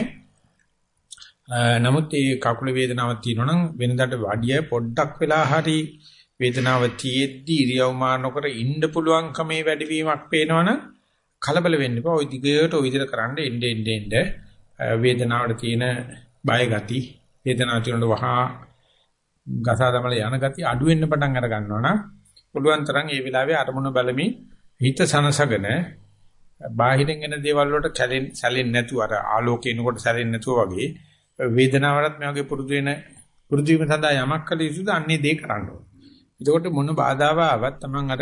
නමුත් ඒ කකුල වේදනාවක් තියෙනවා නම් වෙනදාට වඩිය පොඩ්ඩක් වෙලා හරි වේදනාව තියෙද්දි ඉරියව් මානකර ඉන්න පුළුවන්කමේ වැඩිවීමක් පේනවනම් කලබල වෙන්න එපා. ওই දිගට ওই විදිහට කරන්න එන්න එන්න එන්න වේදනාවට තියෙන බය ගති වේදනාව තියෙනකොට වහා ගසා දමල යන ගති අඩු වෙන්න පටන් අර ගන්නවා නම් පුළුවන් තරම් ඒ වෙලාවේ අරමුණ බලමින් හිත සනසගෙන බාහිරින් එන දේවල් වලට සැලෙන්නේ නැතුව අර ආලෝකේ එනකොට සැලෙන්නේ නැතුව වගේ වේදනාවලත් මේ වගේ පුරුදු වෙන පුරුදු වීම සඳහා යමක් කළ යුතුද අන්නේ දේ කරන්න ඕනේ. එතකොට මොන බාධාව ආවත් Taman අර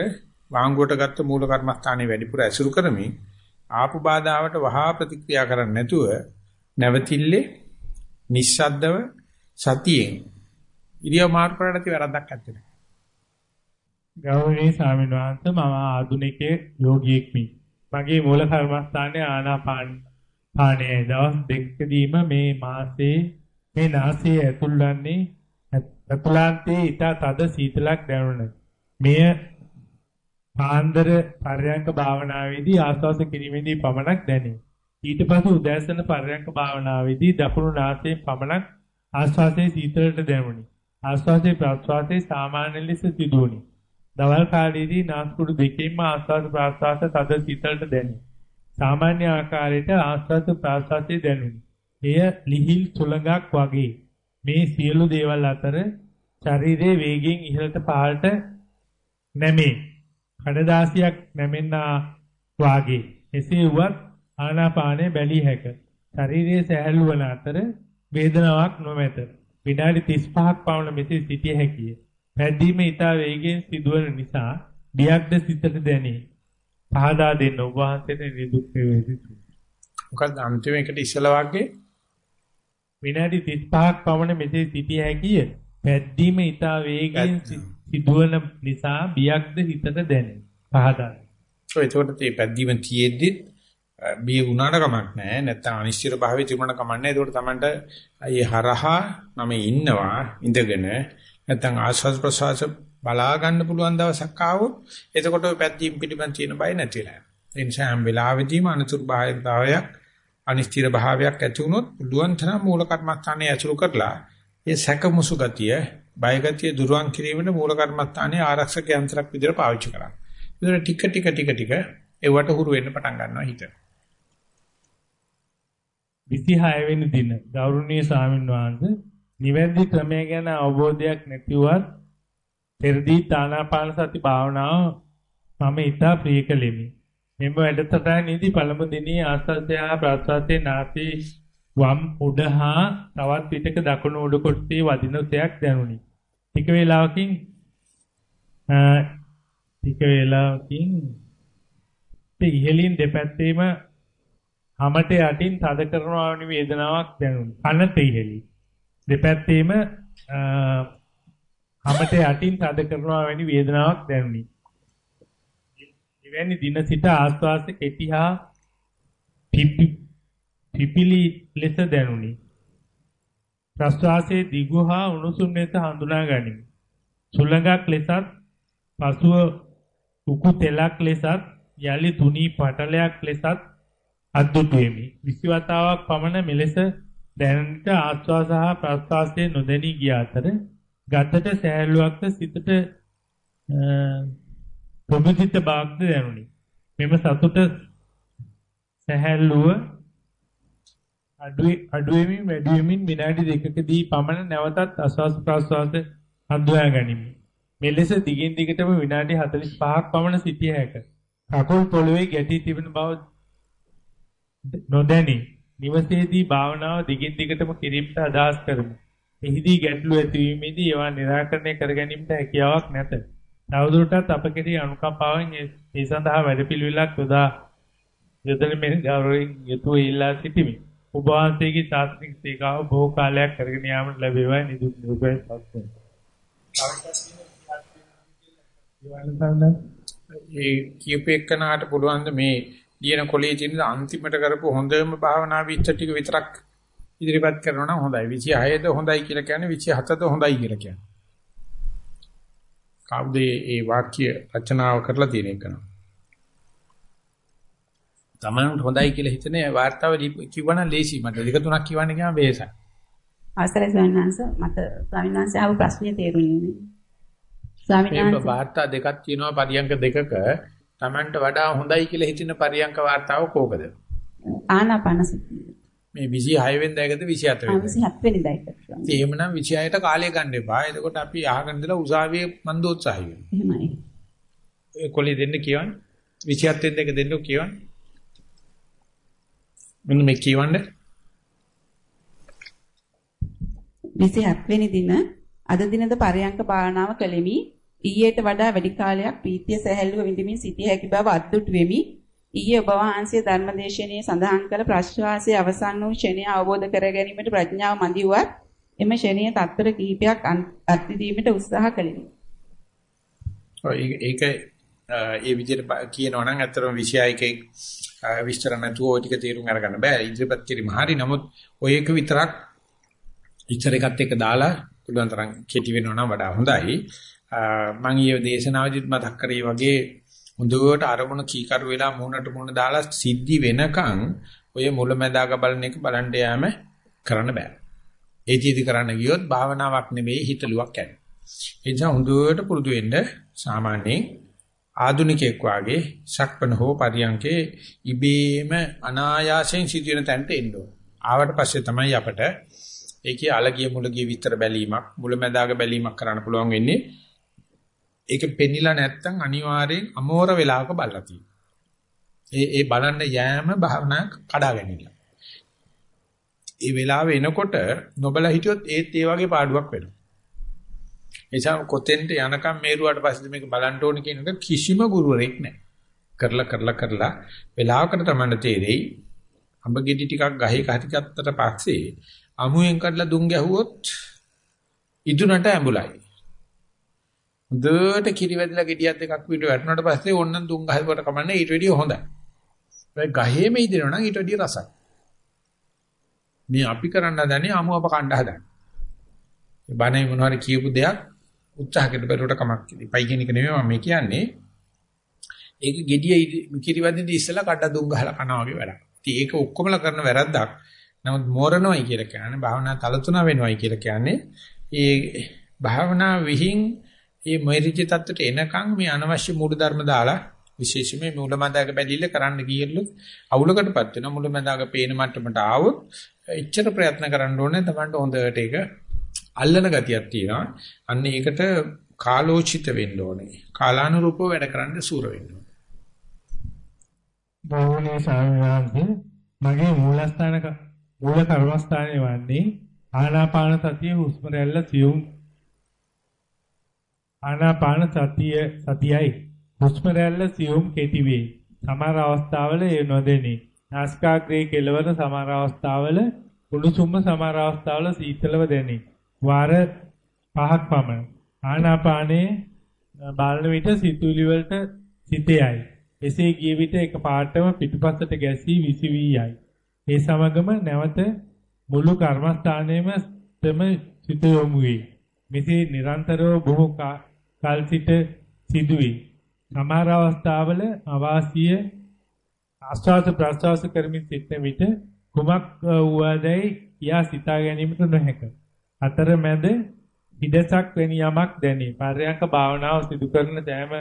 වාංගුවට ගත්ත මූල කර්මස්ථානයේ වැඩිපුර ඇසුරු කරමින් ආපු බාධාවට වහා ප්‍රතික්‍රියා කරන්නේ නැතුව නැවතිල්ලේ නිස්සද්දව සතියෙන් ඉරියව් මාරු කරලා ඇති වැරද්දක් නැත්තේ. ගෞරවනීය ස්වාමීන් වහන්සේ මම ආධුනිකයේ යෝගියෙක්මි. මගේ මූල කර්මස්ථානයේ ආනාපාන පාණයේ දවස් දෙකකදීම මේ මාසයේ මේ නාසයේ ඇතුල් වන්නේ ඇතුළාන්තයේ ඊට තද සීතලක් දැනුණා. මෙය පාන්දර පර්යංක භාවනාවේදී ආස්වාස කිරීමේදී පමණක් දැනේ. ඊට පසු උදෑසන පර්යංක භාවනාවේදී දකුණු නාසයේ පමණක් ආස්වාසයේ සීතලට දැනුනි. ආස්වාසයේ ප්‍රාස්වාසයේ සාමාන්‍ය ලෙස සිදුවුනි. දවල් කාලයේදී නාස්පුඩු දෙකෙන්ම ආස්වාද ප්‍රාස්වාස තද සීතලට දැනේ. සාමාන්‍ය ආකාරයට ආස්වාද ප්‍රාස්වාසයේ දැනුනි. එය ලිහිල් සුළඟක් වගේ. මේ සියලු දේවල් අතර ශරීරයේ වේගයෙන් ඉහළට පහළට නැමේ. කඩදාසියක් නැමෙන්නා වාගේ. එසේ වුවත් ආනාපානය බැලිය හැක. ශරීරයේ සැහැල්ලු වන අතර වේදනාවක් නොමැත. විනාඩි 35ක් පමණ මෙසේ සිටිය හැකිය. පැද්දීම ඉතා වේගයෙන් සිදුවන නිසා බියක්ද සිතට දැනේ. පහදා දෙන්න ඔබ වහන්සේට නිදුක් වේවිසු. මොකද අන්තිම එකට ඉස්සලා වගේ විනාඩි 35ක් පමණ මෙසේ සිටිය හැකිය. පැද්දීම ඉතා වේගයෙන් සිදුවන නිසා බියක්ද හිතට දැනේ. පහදා. ඔය ඒකට මේ පැද්දීම තියෙද්දි බිය වුණාට කමක් නැහැ. නැත්තම් අනිශ්චිත භාවයේ තිබුණාට කමක් නැහැ. ඒකට තමන්ට අය හරහා මම ඉන්නවා ඉඳගෙන නැත්තම් ආස්වාද ප්‍රසවාස බලා ගන්න පුළුවන් දවසක් ආවොත් එතකොට ඔය පැද්දීම් පිටිපන් තියෙන බය නැතිලා යනවා. ඒ නිසා හැම වෙලාවෙදීම අනුතුරු භාවයක් අනිශ්චිත භාවයක් ඇති වුණොත් පුළුවන් තරම් මූල කර්මස්ථානයේ ඇසුරු කරලා ඒ සැකමුසු ගතිය, බය ගතිය දුරුවන් කිරීමට මූල කර්මස්ථානයේ ආරක්ෂක යන්ත්‍රයක් විදිහට පාවිච්චි කරන්න. ඒතර ටික ටික ටික ටික ඒවට හුරු වෙන්න පටන් ගන්නවා හිත. 26 වෙනි දින ගෞරවනීය ස්වාමීන් වහන්සේ නිවැරදි ක්‍රමය ගැන අවබෝධයක් නැතිවත් පෙරදී තානාපාන සති භාවනාව මම ඉතා ප්‍රිය කළෙමි. මෙම වැඩසටහනේදී පළමු දිනේ ආස්වාදය හා ප්‍රාස්වාදයේ නාසී වම් උඩ හා තවත් පිටක දකුණු උඩ කොටසේ වදින තයක් දැනුනි. ටික වේලාවකින් ටික වේලාවකින් ඉහළින් දෙපැත්තේම හැමට යටින් තද කරනවා වැනි වේදනාවක් දැනුනි. කනට ඉහළි. දෙපැත්තේම හැමට යටින් තද කරනවා වැනි වේදනාවක් දැනුනි. එවැනි දින සිට ආස්වාස කෙටි හා පිපි පිපිලි ලෙස දැනුනි. ප්‍රස්වාසයේ දිගු හා උණුසුම් ලෙස හඳුනා ගනිමි. සුළඟක් ලෙසත් පසුව උකු තෙලක් ලෙසත් යලි තුනී පටලයක් ලෙසත් අද්දුටු වෙමි. විසිවතාවක් පමණ මෙලෙස දැනට ආස්වාස හා ප්‍රස්වාසයේ නොදැනී ගිය අතර ගතට සෑහලුවක්ද සිතට ප්‍රමුදිත බාග්ද දැනුනි. මෙම සතුට සැහැල්ලුව අඩුවෙමින් වැඩි වෙමින් විනාඩි දෙකකදී පමණ නැවතත් ආස්වාස් ප්‍රාස්වාස හඳුනා ගනිමි. මෙලෙස දිගින් දිගටම විනාඩි 45ක් පමණ සිටිය හැක. කකුල් පොළවේ ගැටී තිබෙන බව නොදැනි. නිවසේදී භාවනාව දිගින් දිගටම කිරීමට අදහස් කරමි. එහිදී ගැටලු ඇතිවීමේදී ඒවා निराකරණය කර ගැනීමට හැකියාවක් නැත. තවදුරටත් අප කෙරෙහි අනුකම්පාවෙන් මේ සඳහා වැඩපිළිවෙලක් යොදා යොදන මෙන් ගෞරවයෙන් යුතුව ඉල්ලා සිටිමි. ඔබ වහන්සේගේ ශාස්ත්‍රීය සේවාව බොහෝ කාලයක් කරගෙන යාමට ලැබේවා නිදුක් නිරෝගී සත්‍ය. ඒ කියපේකනාට පුළුවන් මේ ලියන කොලේ තියෙන අන්තිමට කරපු හොඳම භාවනා විස්තර ටික විතරක් ඉදිරිපත් කරනවා නම් හොඳයි. 26ද හොඳයි කියලා කියන්නේ 27ද හොඳයි කියලා කියන්නේ. කවුද මේ වාක්‍ය රචනාව කරලා තියෙන එක නම. තමන්ට හොඳයි කියලා හිතන වාර්තාව කිව්වනම් ලේසි මට දෙක තුනක් කියවන්න ගියාම වෙහසයි. අවසරයි ස්වාමීන් වහන්සේ මට ස්වාමීන් වහන්සේ ආව ප්‍රශ්නේ තේරුණේ නෑ. ස්වාමීන් වහන්සේ වාර්තා දෙකක් තියෙනවා පරියංක දෙකක තමන්ට වඩා හොඳයි කියලා හිතෙන පරියංක වාර්තාව කෝකද? ආනාපාන සතිය. මේ 26 වෙනිදා එකද 27 වෙනිදා? 27 වෙනිදා එක. එහෙමනම් 26ට කාලය ගන්න එපා. එතකොට අපි අහගෙන ඉඳලා උසාවියේ මන්දෝත්සාහය වෙනවා. එහෙමයි. ඒ කොලේ දෙන්න කියවන්න. 27 වෙනිදා එක දෙන්න කියවන්න. මෙන්න මේ කියවන්න. 27 වෙනි දින අද දිනද පරයන්ක භාවනාව කළෙමි. ඊයේට වඩා වැඩි කාලයක් ප්‍රීතිය සැහැල්ලුව විඳමින් සිටිය හැකි බව අද්දුටු වෙමි. ඊයේ ඔබ වහන්සේ ධර්මදේශනයේ සඳහන් කළ ප්‍රශ්වාසයේ අවසන් වූ ෂණය අවබෝධ කර ගැනීමට ප්‍රඥාව මදි වුවත් එම ෂණීය තත්ත්ව කිහිපයක් අත්විඳීමට උත්සාහ කළෙමි. ඒක ඒ විදිහට කියනවා නම් ඇත්තටම 26 විස්තර නැතුව ওই ටික තේරුම් අරගන්න බෑ. ඉදිරිපත් කිරීම හරි. නමුත් ඔය එක විතරක් ඉච්චර එකත් එක්ක දාලා පුළුවන් තරම් කෙටි වෙනවා නම් වඩා හොඳයි. මම ඊයේ දේශනාවදිත් මතක් කරේ වගේ හොඳට අරමුණ කීකරු වෙලා මූණට මූණ දාලා සිද්ධි වෙනකන් ඔය මුලැමැදාක බලන එක බලන්න යෑම කරන්න බෑ. ඒ ජීවිත කරන්න ගියොත් භාවනාවක් නෙවෙයි හිතලුවක් යන්නේ. ඒ නිසා හොඳට පුරුදු වෙන්න සාමාන්‍යයෙන් ආදුනිකයෙක් වාගේ ශක්පන හෝ පරියන්කේ ඉබේම අනායාසයෙන් සිදුවෙන තැනට එන්න ඕන. ආවට පස්සේ තමයි අපට ඒකේ අලගිය මුලගිය විතර බැලීමක් මුලැමැදාක බැලීමක් කරන්න පුළුවන් වෙන්නේ. ඒක පෙන්නිලා නැත්තම් අනිවාර්යෙන් අමෝර වෙලාවක බලලා තියෙනවා. ඒ ඒ බලන්න යෑම භාවනා කඩා ගැනීම. ඒ වෙලාව එනකොට නොබල හිටියොත් ඒත් ඒ වගේ පාඩුවක් වෙනවා. එනිසා කොතෙන්ට යනකම් මේරුවාට පස්සේ මේක බලන්න ඕනේ කියන එක කිසිම ගුරුවරයෙක් නැහැ. කරලා කරලා කරලා වෙලාවකට තමයි තේරෙයි. අඹ ගෙඩි ටිකක් ගහේ කහිතකට පස්සේ අමුයෙන් කඩලා දුම් ගැහුවොත් ඉදුණට ඇඹුලයි. හොඳට කිරි වැදලා ගෙඩියක් දෙකක් විතර වැටුණාට පස්සේ ඕන්නම් දුම් ගහවට කමන්නේ ඊට වැඩිය හොඳයි. ඒ ගහේම ඉදිනවා නම් ඊට වැඩිය රසයි. මේ අපි කරන්න හදන්නේ අමු අප කණ්ඩ හදන්නේ. මේ බණේ මොනවාරි කියපු දෙයක් උත්සාහකට බැලුවට කමක් ඉපයි කියන එක නෙමෙයි මම කියන්නේ. ඒක gediya කිරිවැදින්දි ඉස්සලා කඩ දුම් ගහලා කනවා වගේ වැඩක්. ඉතින් ඒක ඔක්කොමලා කරන වැරද්දක්. නමුත් මෝරනොයි කියලා කියන්නේ භාවනා තලතුණ වෙනවයි කියලා කියන්නේ ඒ භාවනා විහිං මේ මොරිජ තත්ත්වයට එනකන් මේ අනවශ්‍ය මූල ධර්ම දාලා විශේෂයෙන්ම මුලමඳාක බැලිල්ල කරන්න ගියලු. අවුලකටපත් වෙනවා. මුලමඳාක පේන මට්ටමට ආවොත් එච්චර ප්‍රයත්න කරන්න ඕනේ. තමන්ට හොඳට ඒක අල්ලන ගතියක් තියෙනවා. අන්න ඒකට කාලෝචිත වෙන්න ඕනේ. කාලානුරූපව වැඩ කරන්න සූර වෙන්න ඕනේ. බෝවනේ සාමයන්දී මගේ මූලස්ථානක මූල කර්මස්ථානයේ වන්නේ ආනාපාන සතිය හුස්ම රැල්ල සියුම් ආනාපාන සතිය සතියයි හුස්ම රැල්ල සියුම් කෙටි වේ. සමහර අවස්ථාවල ඒ නොදෙනි. නාසිකාග්‍රේ කෙළවර සමහර අවස්ථාවල උණුසුම්ම සමහර අවස්ථාවල සීතලව දැනේ. වාර පහක් පමණ. ආනාපානයේ බලන විට සිතුවිලි වලට සිතේයි. එසේ ගිය විට එක පාටම පිටුපසට ගැසී විසිවී යයි. ඒ සමගම නැවත මුළු කර්මස්ථානයේම තම සිත යොමු වේ. මෙසේ නිරන්තරව බොහෝ කල් සිට සිදුවේ. සමහර අවස්ථාවල අවාසිය ආස්වාද ප්‍රසවාස කරමින් සිටන විට කුමක් වුවදයි කියා සිතා ගැනීමට නොහැක. අතරමැද හිඩසක් වැනි යමක් දැනේ. පර්යංක භාවනාව සිදු කරන සෑම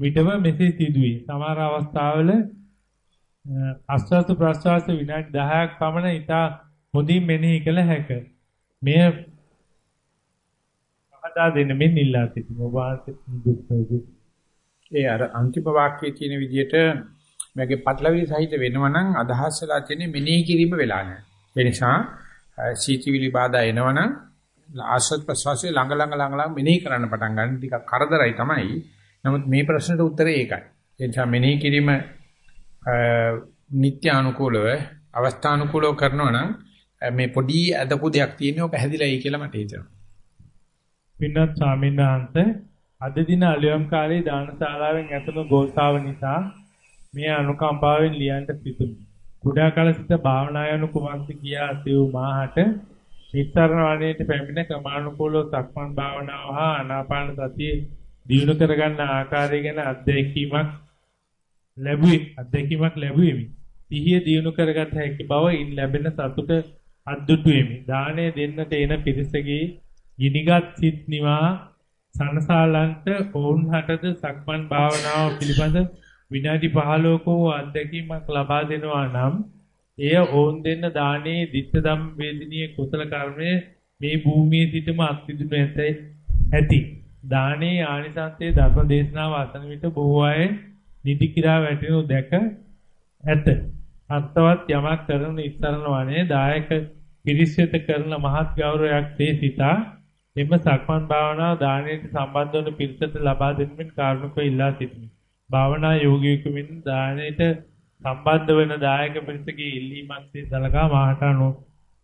විටම මෙසේ සිදුවේ. සමහර අවස්ථාවල ආස්වාද ප්‍රසවාස විනාඩි 10ක් පමණ ඉතා හොඳින් මෙනෙහි කළ හැක. මෙය පහදා දෙන්න මෙන් ඉල්ලා සිටිනවා. ඔබ වහන්සේ ඒ අර අන්තිම වාක්‍යයේ තියෙන විදිහට මේකේ පටලවිලි සහිත වෙනවනම් අදහස් වෙලා තියෙන්නේ මෙනෙහි කිරීම වෙලා නැහැ. ඒ නිසා සීතිවිලි බාධා එනවනම් ආශ්‍රත් ප්‍රසවාසයේ ළඟ ළඟ ළඟ ළඟ මෙනෙහි කරන්න පටන් ගන්න ටිකක් කරදරයි තමයි. නමුත් මේ ප්‍රශ්නෙට උත්තරේ ඒකයි. ඒ නිසා මෙනෙහි කිරීම නිත්‍ය අනුකූලව අවස්ථානුකූලව කරනවා නම් මේ පොඩි අදපු දෙයක් තියෙනවා ඔක හැදිලායි කියලා මට හිතෙනවා. පින්වත් ස්වාමීන් වහන්සේ අද දින අලියම් කාලේ දානශාලාවෙන් ඇතුළු ගෝසාව නිසා මේ අනුකම්පාවෙන් ලියන්න සිටුමි. කුඩා කල සිට භාවනා යනු කුමක්ද කියා සිව් මාහට නිස්සරණ වණේට පැමිණ ක්‍රමානුකූලව සක්මන් භාවනාව හා ආනාපාන සතිය දියුණු කරගන්න ආකාරය ගැන අත්දැකීමක් ලැබුවේ අත්දැකීමක් ලැබුවෙමි. සිහිය දියුණු කරගත හැකි බව ඉන් ලැබෙන සතුට අද්දුටුවෙමි. දාණය දෙන්නට එන පිරිසගේ ගිනිගත් සිත් නිවා සනසාලන්ට ඔවුන් හටද සක්මන් භාවනාව පිළිබඳ විනාඩි 15ක වූ අත්දැකීමක් ලබා දෙනවා නම් එය ඔවුන් දෙන්න දානයේ ditta ධම් වේදිනිය කුසල කර්මය මේ භූමියේ සිටම අත්විඳිනු ඇති. දානයේ ආනිසංසයේ ධර්ම දේශනාව අසන විට බොහෝ අය නිදි කිරා වැටෙනු දැක ඇත. අත්වත් යමක් කරන ඉස්සරණ වනේ දායක පිරිස් වෙත කරන මහත් ගෞරවයක් තේ සිතා එම සක්මන් භාවනාව දානයට සම්බන්ධ වන පිරිසට ලබා දෙමින් කාරුණිකව ඉල්ලා සිටිමි. භාවනා යෝගීකු වෙන දානයට සම්බන්ධ වන දායක පිරිසගේ ඉල්ලීමක් සලකා මාහට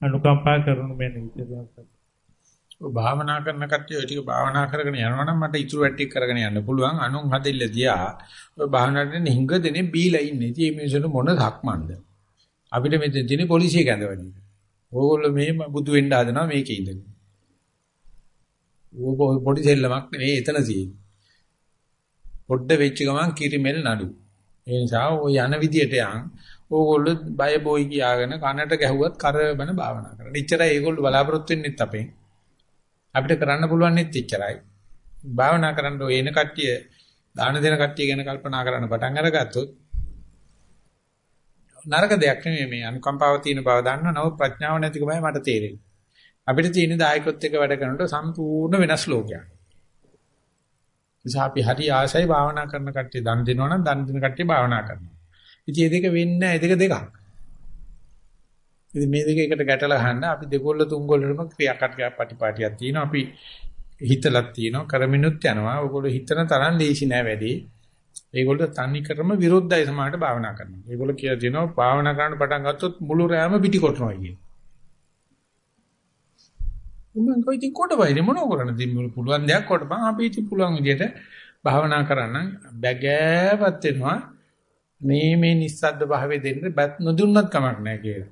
අනුකම්පා කරනු මැන විචාරයක්. ඔය භාවනා කරන කට්ටිය ඔය ටික භාවනා කරගෙන යනවා නම් මට ඉතුරු වැටි කරගෙන යන්න පුළුවන්. අනුන් හදෙල්ල දියා ඔය භාවනාවට හිඟ දෙනේ බීලා ඉන්නේ. ඉතින් මේ මිනිස්සුන්ට මොන ධක්මන්ද? අපිට මෙතන තියෙන පොලිසිය කැඳවන්නේ. ඕගොල්ලෝ මේ බුදු වෙන්න හදනවා මේකේ ඉඳන්. ඕක පොඩි දෙල්ලමක් නෙවෙයි එතන තියෙන්නේ. පොඩ්ඩ වෙච්ච ගමන් කිරිමෙල් නඩු. ඒ නිසා ඔය යන විදියට යන් ඕගොල්ලෝ බය බොයි කියාගෙන කනට ගැහුවත් කරබන භාවනා කරන්න. ඉච්චරයි ඒගොල්ලෝ බලාපොරොත්තු වෙන්නෙත් අපෙන්. අපිට කරන්න පුළුවන් නෙත් ඉච්චරයි. භාවනා කරන්න ඔය එන කට්ටිය දාන දෙන කට්ටිය ගැන කල්පනා කරන්න පටන් අරගත්තොත් නරක දෙයක් නෙමෙයි මේ අනුකම්පාව තියෙන බව දන්නවා. නමුත් ප්‍රඥාව නැතිකමයි මට තේරෙන්නේ. අපිට තියෙන දායකත්වයක් එක්ක වැඩ කරනකොට සම්පූර්ණ වෙනස් ලෝකයක්. නිසා අපි හරි ආසයි භාවනා කරන කට්ටිය දන් දෙනවා නම් දන් දෙන කට්ටිය භාවනා කරනවා. ඉතින් මේ දෙක වෙන්නේ නැහැ. දෙක දෙකක්. ඉතින් මේ දෙක එකට ගැටලා ගන්න අපි දෙකොල්ල තුන්කොල්ලටම ක්‍රියාකාරී ප්‍රතිපාටියක් තියෙනවා. අපි හිතලක් තියෙනවා කරමිනුත් යනවා. ඔයගොල්ලෝ හිතන තරම් ලේසි නෑ වැඩි. ඒගොල්ලෝ තනි කරම විරුද්ධයි සමාජයට භාවනා කරනවා. ඒගොල්ලෝ කියලා දෙනවා භාවනා කරන්න පටන් ගත්තොත් මුළු රැම පිටි කොටනවා කියන. උඹන් කොයි ඉතින් කොට වයිද මොනව කරන්නද ඉතින් පුළුවන් දෙයක් කොටපන් අපි ඉතින් පුළුවන් විදිහට භාවනා කරන්න බැගෑවත් වෙනවා මේ මේ නිස්සද්ද භාවයේ දෙන්න බත් නොදුන්නත් කමක් නැහැ කියලා.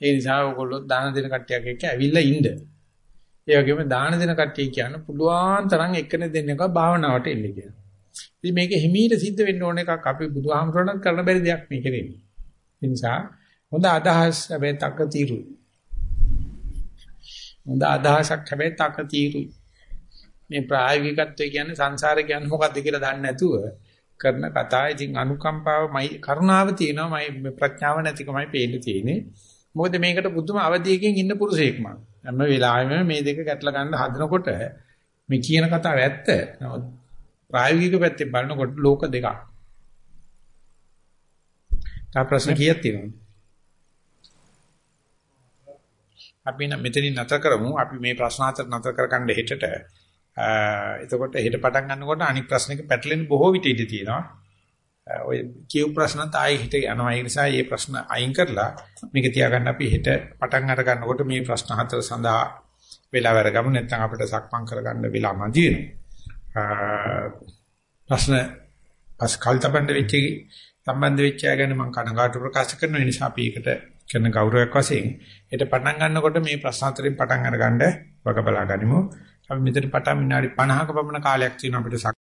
ඒ නිසා ඔයගොල්ලෝ දාන දෙන කට්ටියක් එක්ක ඇවිල්ලා ඉන්න. ඒ වගේම දාන දෙන කට්ටිය කියන පුළුවන් තරම් එක්කෙනෙක් දෙන්නක භාවනාවට එන්න කියලා. ඉතින් මේක හිමීට සිද්ධ වෙන්න ඕන එකක් අපි බුදුහාමුදුරණත් කරන්න බැරි දෙයක් මේක වෙන්නේ. ඒ නිසා හොඳ අදහස් හැබැයි තක తీරුයි. හොඳ අදහසක් හැබැයි තක తీරුයි. මේ ප්‍රායෝගිකත්වය කියන්නේ සංසාරය කියන්නේ මොකක්ද කියලා දන්නේ නැතුව කරන කතා. ඉතින් අනුකම්පාවමයි කරුණාව තියෙනවාමයි ප්‍රඥාව නැතිකමයි පේන්න තියෙන්නේ. මොකද මේකට පුදුම අවධියකින් ඉන්න පුරුෂයෙක් මම. හැම වෙලාවෙම මේ දෙක ගැටලා ගන්න හදනකොට මේ කියන කතාව ඇත්ත. නමුත් ප්‍රායෝගික පැත්තෙන් බලනකොට ලෝක දෙකක්. තා ප්‍රශ්න කීයක් තියෙනවද? අපි මෙතනින් නැතර කරමු. අපි මේ ප්‍රශ්න අතර නැතර කරගන්න හෙටට. එතකොට හෙට පටන් ගන්නකොට අනික් ප්‍රශ්නක පැටලෙන බොහෝ විට ඉඳී තියෙනවා. ඔය කියු ප්‍රශ්නත් ආයෙ හිත යනවා. ඒ නිසා මේ ප්‍රශ්න අයින් කරලා මේක තියාගන්න අපි හෙට පටන් අර ගන්නකොට මේ ප්‍රශ්න හතර සඳහා වෙලා වැඩගමු නැත්නම් අපිට සක්මන් කරගන්න වෙලා මදි ප්‍රශ්න පස් කල්තබන්ඩ වෙච්ච සම්බන්ධ වෙච්ච අය ගැන මම කනගාටු ප්‍රකාශ කරන නිසා අපි ඒකට කරන ගෞරවයක් වශයෙන් හෙට පටන් ගන්නකොට මේ ප්‍රශ්න හතරෙන් පටන් අරගන්න වග බලා ගනිමු. අපි මෙතන පටන් විනාඩි 50ක පමණ කාලයක් තියෙනවා අපිට